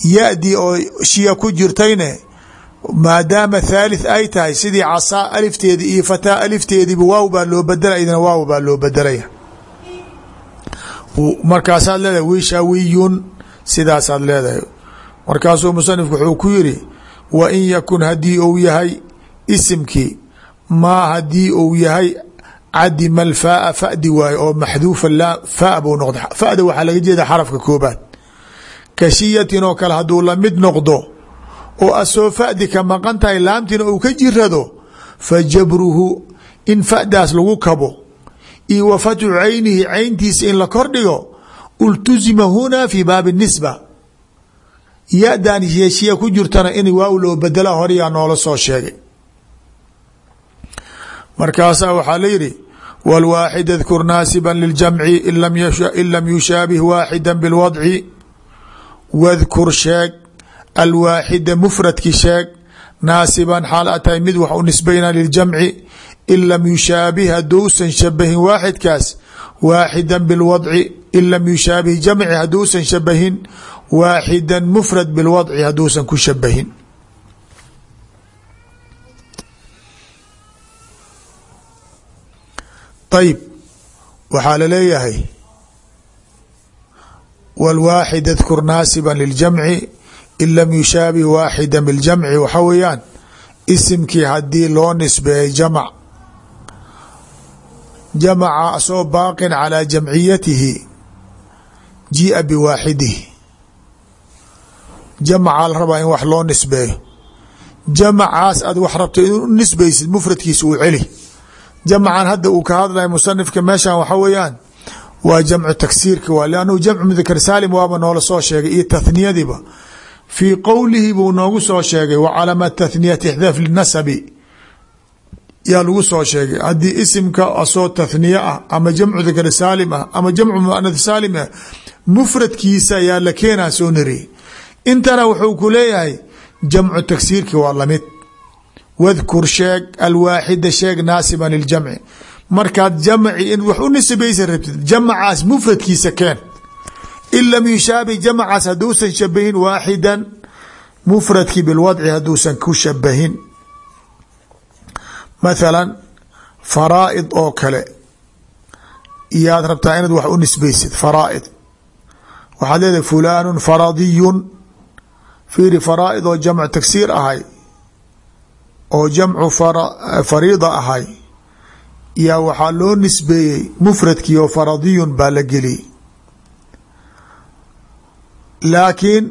ya-dii oo shiya ku jirtayne maadaama thalith ay tahay sidii casaa alifteedi iyo fataa alifteediiba waaw baa loo bedela idna waaw baa loo bedelaya markaasaad leedahay wishawiyun sidaasaad leedahay. Markaasuu musanifku wuxuu ku yiri wa in yakun haddii uu yahay isimkii maa haddii uu yahay cadima alfaaa fadi waaye oo maxduufa la fa buu noqda. Fada waxaa laga jeeda xarafka koobaad. Kashiyatin oo kale hadduu la mid noqdo oo asoo fadi ka maqan tahay laamtina uu ka jirado fa jabruhu in fadaas lagu kabo. Iyo wa fatxu caynihi cayntiisa in la kordhigo ultuzima hunaa fi baabi nisba. Yadan heshiya ku jirtana in waaw loo bedela horyaa noola soo sheegay. Markaasaa waxaa la yidhi wlwaaxid اdkur naasiba liljamci in lam yushaabih waaxida biاlwadci wadkur sheeg alwaaxida mfradki sheeg naasiban xaal a tahay mid wax u nisbayna liljamci in lam yushaabih haduusan shabahin waaxidkaas waaxida bilwadci in lam yushaabih jamci haduusan shabahin waaxida mfrad bilwadci haduusan ku shabahin. Ayb waxaa la leeyahay wlwaaxid اdkur naasiba liljamci in lam yushaabih waaxida biاljamci waxa weeyaan isimkii haddii loo nisbeeyay jamc jamaca asoo baaqin calىa jamciyatihi jii'a biwaaxidihi. Jamacaa la rabaa in wax loo nisbeeyo. Jamacaas aad wax rabto in nisbaysid mufradkiisa uu celi. Jamcan hadda uu ka hadlaya musanifka meeshan waxa weeyaan waa jamcu taksiirka waa lannu jamcu mudakar saalim waaba noola soo sheegay iyo tathniyadiba fii qowlihi buu noogu soo sheegay wa calama tathniyati ixdaaf linasabi yaa lagu soo sheegay haddii isimka asoo tathniye ah ama jamcu mudakar saalim ah ama jamcu muanath saalim ah mufradkiisa yaa la keenaa soo nari intana wuxuu ku leeyahay jamcu tagsiirki waa la mid wadkur sheeg alwaaxida sheeg naasiban liljamci markaad jamci in wax u nisbaysa rabtid jamacaas mufradkiisa keen in lam yushaabi jamacaas hadduusan shabahin waaxidan mufradki bilwadci hadduusan ku shabahin mathala faraa'id oo kale iyaad rabtaa inaad wax u nisbaysid faraa'id waxaad leedahay fulaanu faradiyun fiiri faraa'id oo jamcu tagsiir ahay oo jamcu fariida ahay yaa waxaa loo nisbeeyey mufradkii oo faradiyun baa la geliyey laakiin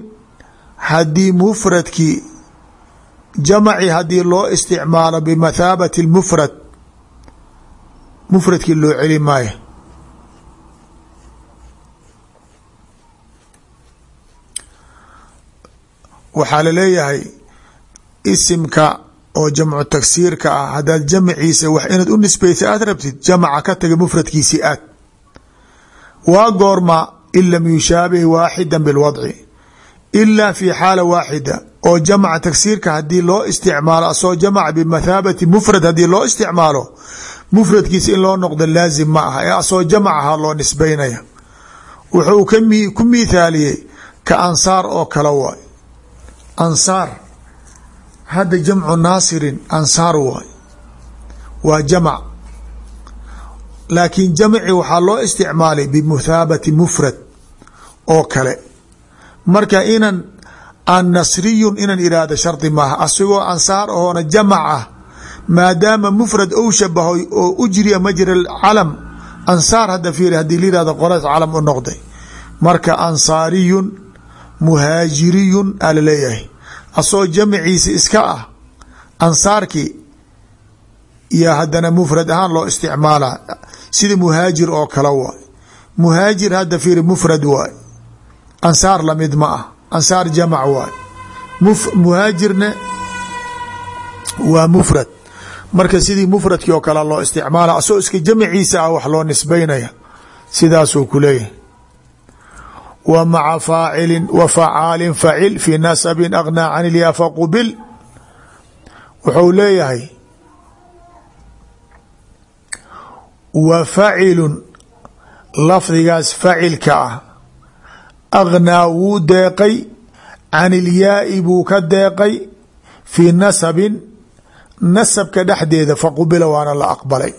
haddii mufradkii jamaci haddii loo isticmaalo bimathaabati mufrad mufradkii loo celi maayo. Waxaa la leeyahay isimka oo jamcu tagsiirka ah haddaad jamciisa wax inaad u nisbaysa aad rabtid jamaca ka taga mufradkiisi aad. Waa goorma in lam yushaabih waaxida bilwadci ilaa fi xaala waaxida oo jamca tagsiirka haddii loo isticmaalo asoo jamac bimathaabati mufrad haddii loo isticmaalo mufradkiisa in loo noqdo laazim ma aha ee asoo jamac ahaa loo nisbaynaya wuxuu ku miithaaliyey ka ansaar oo kale waay ansaar hadda jamcu naasirin ansaar waay waa jamac laakiin jamci waxaa loo isticmaalay bimuthaabati mufrad oo kale. Marka inan an nasriyun inan iraahdo shardi maaha asigoo ansaar ahoona jamac ah maadaama mufrad ou shabahoy oo ujriya majra calam ansaar hadda fiiri haddii la yihahdo qoraas calam u noqday. Marka ansaariyun muhaajiriyun aa la leeyahay asoo jamciisa iska ah ansaarkii iyo haddana mufrad ahaan loo isticmaala sida muhaajir oo kale waay. Muhaajir hadda fiiri mufrad waay. Ansaar la mid ma ah. Ansaar jamac waay. Muhaajirna waa mufrad. Marka sidii mufradkii oo kale loo isticmaala asoo iska jamciisa ah wax loo nisbaynaya sidaasuu ku leeyahay. W maca faacili wa facaalin facil fi nasabin aghnaa can ilyaa faqbil wuxuu leeyahay wa facilun lafdigaas facilka ah. Aghnaa wuu deeqay can ilyaai buu ka deeqay fii nasabin nasabka dhexdeeda faqubila waana la aqbalay.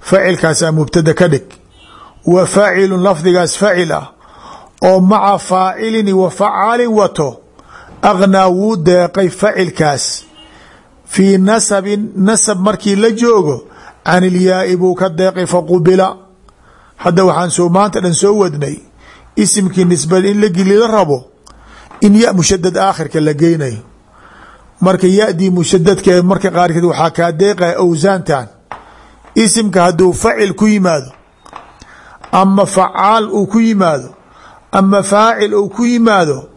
Facilkaasaa mubtada ka dhig. Wa facilun lafdigaas facil ah. Oo maca faacilin wa facaalin wato aghnaa wuu deeqay facilkaas fii nasabin nasab markii la joogo can ilyaai buu ka deeqay faqubila hadda waxaan soo maanta dhan soo wadnay isimkii nisbada in la gelila rabo in ya mushadad aakhirka la geynayo. Marka yadii mushadadka marka qaarkeed waxaa kaa deeqaya awsaantan. Isimka hadduu facil ku yimaado ama facaal uu ku yimaado ama faacil uu ku yimaado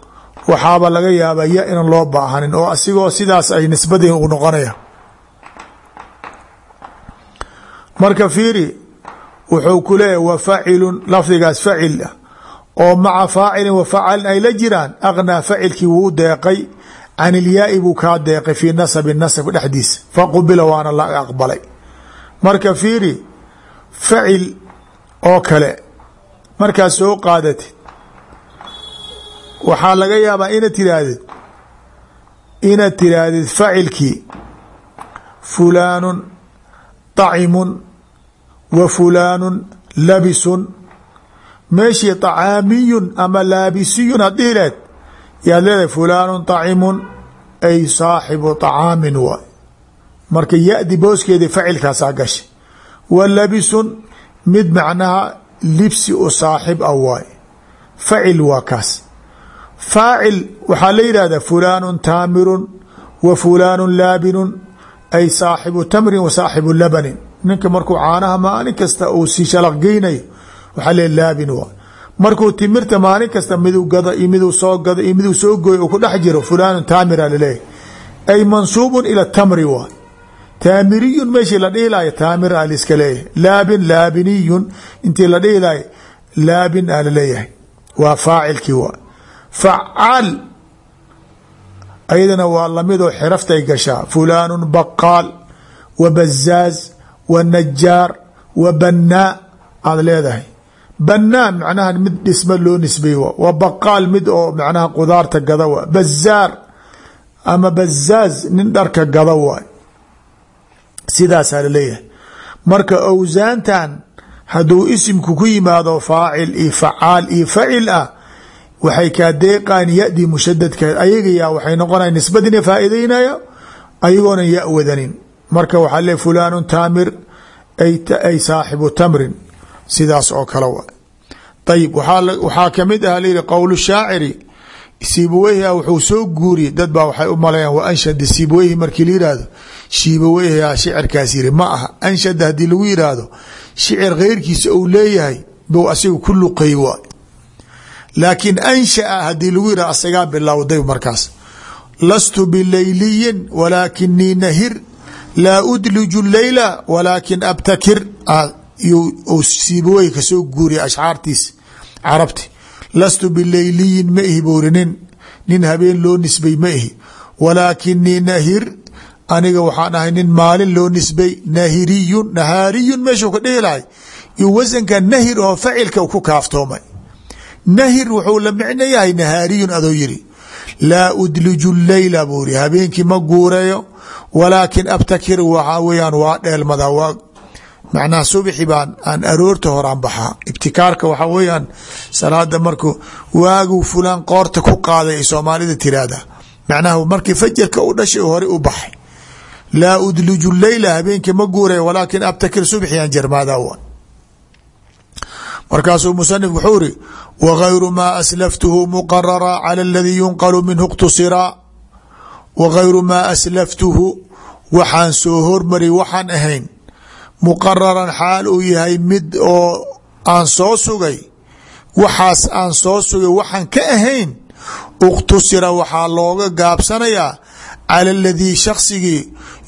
waxaaba laga yaabaa ya inan loo baahanin oo asigoo sidaas ay nisbadii u noqonaya marka fiiri wuxuu ku leeyahy wa facilun lafdigaas facil ah. Oo maca faacilin wa facalin ay la jiraan aghnaa facilkii wuu deeqay can ilyaai buu kaa deeqay fii nasabi nasab dhexdiisa faqubila waana la aqbalay. Marka fiiri facil oo kale markaad soo qaadatid waxaa laga yaabaa inaad tiraahdid inaad tiraahdid facilkii fulaanun طacimun wa fulaanu labisun meeshii طacaamiyun ama laabisiyun had dhihi leed yaad leedahay fulaanu طacimun ay saaxibu طacaamin waay marka ya-di booskeedii facilkaasaa gashay wa labisun mid macnaha libsi u saaxib ah waay facil waa kaas faacil waxaa la yidhahdaa fulaanu taamirun wa fulaanu laabinun ay saaxibu tamrin wa saaxibu labanin. Ninka markuu caanaha maalin kasta uu si shalaq geynayo waxaa le laabin waay markuu timirta maalin kasta miduu gada iyo miduu soo gada iyo miduu soo gooyo ku dhex jiro fulaanu taamira laleeyahy ay mansuubun ila tamri waay taamiriyun meeshii la dhihi lahay taamir a liska leeyahay. La dhihi lahay laabin a la leeyahay waa faacilkii waa ayadana waa lamidoo xiraftay gashaa fulaanu baqaal wa bazaaz wa najaar wa banaa aad leedahay. Banaa macnaha mid dhisma loo nisbay wa baqaal mid oo macnaha qudaarta gada wa bazaar ama bazaaz nin dharka gada waay sidaasaa la leeyahay marka awsaantan hadduu isimku ku yimaado faacil iyo facaal iyo facil ah waxay kaa deeqaan yadii mushadadkeed ayagayaa waxay noqonaya nisbadina faa'iideynaya ayagoona ya wadanin. Marka waxaa le fulaanu taamir ay saaxibu tamrin. Sidaas oo kale wa. Ayib waxaa ka mid ah layihi qowl shaaciri siibaweyha wuxuu soo guuriyey. Dad waxay u malayaan wa anshada siibaweyhi markii la yihahdo shiibaweyha ma aha. Anshada haddii lagu shicir keyrkiisa uu leeyahay bou asiga ku luqay laakiin anshaa haddii lagu yidhahdo asagaa bilowday markaas. Lastu bilayliyin walaakinii nahir laa udliju leyla walaakin abtakir. Siibawey ka soo guuriya ashcaartiis carabti. Lastu bileyliyin ma ihi buri nin nin habeen loo nisbay ma ihi. Walaakinii nahir aniga waxaan ahay nin maalin loo nisbay nahiriyun nahaariyun meeshuu ka dhihi lahay. Iyo wasanka nahir oo facilka ku kaaftoomay nahir wuxuu la micno yahay nahaariyun adoo yiri laa udliju leyla buu habeenkii ma guureeyo walaakin abtakir waxaa weyaan waa dheelmada waa macnaha subxi baan aan aroorta horaan baxaa. Ibtikaarka waxaa weyaan salaada marku waaguu fulaan qoorta ku qaaday ay soomaalida tiraahda macnaha markii fajarka u dhashay hore u baxay. Laa udliju leyla habeenkii ma guureeyo walaakin abtakir subxi aan jarmaada wa markaasuu musanif wuxuu iri wagayru maa aslaftuhu muqarara cala aladii yunqalu minhu اqtusiraa wagayru maa aslaftuhu waxaan soo hormari waxaan ahayn muqararan xaal uu yahay mid oo aan soo sugay waxaas aan soo sugay waxaan ka ahayn اqtusira waxaa looga gaabsanayaa cala aladii shaksigii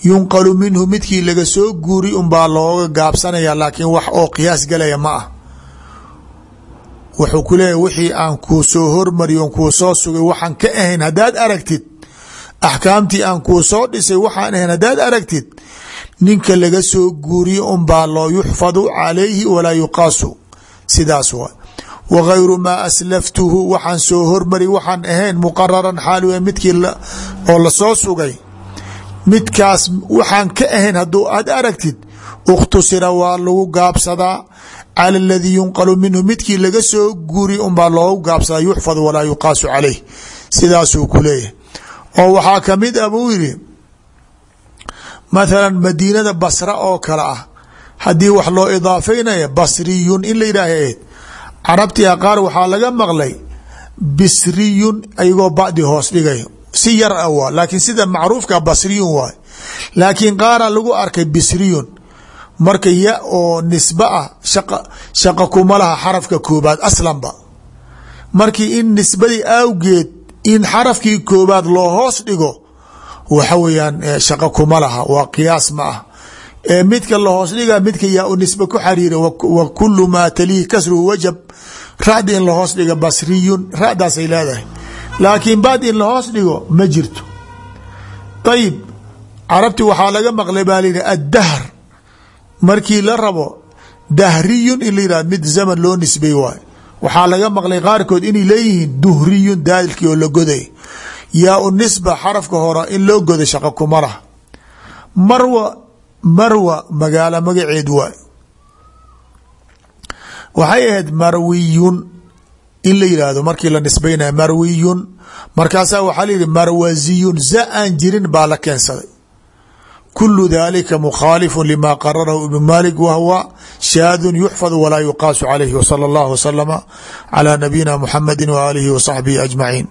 yunqalu minhu midkii laga soo guuri unbaa looga gaabsanaya laakiin wax oo qiyaas galaya ma ah wuxuu ku leeyahy wixii aan kuu soo hormariy on kuu soo sugay waxaan ka ahayn haddaad aragtid. Axkaamtii aan kuu soo dhisay waxaan ahayn haddaad aragtid. Ninka laga soo guuriye unbaa loo yuxfadu calayhi walaa yuqaasu. Sidaas wa wagayru maa aslaftuhu waxaan soo hormari waxaan ahayn muqararan xaal w midkii oo la soo sugay. Midkaas waxaan ka ahayn hadduu aad aragtid. اkhtusira waa lagu gaabsadaa cala aladii yunqalu minhu midkii laga soo guuriy unbaa loogu gaabsadaa yuxfad walaa yuqaasu calayh. Sidaasuu ku leeyahay. Oo waxaa ka mid ah buu yidhi mathala madiinada basra oo kale ah haddii wax loo idaafeynaya basriyun in la yidhaah carabtiga qaar waxaa laga maqlay bisriyun ayagoo badi hoos dhigay. Si yar a waa laakiin sida macruufka basriyun waay laakiin qaara lagu arkay bisriyun marka ya oo nisbe ah shaqa kuma laha xarafka koobaad aslanba markii in nisbadii awgeed in xarafkii koobaad loo hoos dhigo waxa weyaan shaqa kuma laha waa qiyaas ma ah. Ee midka la hoos dhiga midka yaa u nisbe ku xariira wa kulu maa talihi kasruhu wajab. Radi in lahoos dhiga basriyun radaasay leedahay. Laakiin bad in lahoos dhigo ma jirto. Ayib carabti waxaa laga maqlay baa layihi addahr markii la rabo dahriyun in la yihah mid zaman loo nisbay waayo. Waxaa laga maqlay qaarkood inay leeyihiin duhriyun daalkii oo la goday. Yaa u nisba xarafka hore in loo godo shaqo kuma marwa marwa magaalo magaceed waay waxay ahayd marwiyun in la yidhaahdo markii la nisbaynaya marwiyun. Markaasaa waxaa la yihi marwaziyun za aan jirin baa la keensaday kulu dalika mukhaalifu lima qararahu ibn malik wahwa shaadun yuxfad walaa yuqaasu calayhi wsala اllah wslama calى nabiyina muxamadi w aalihi w saxbihi ajmaciin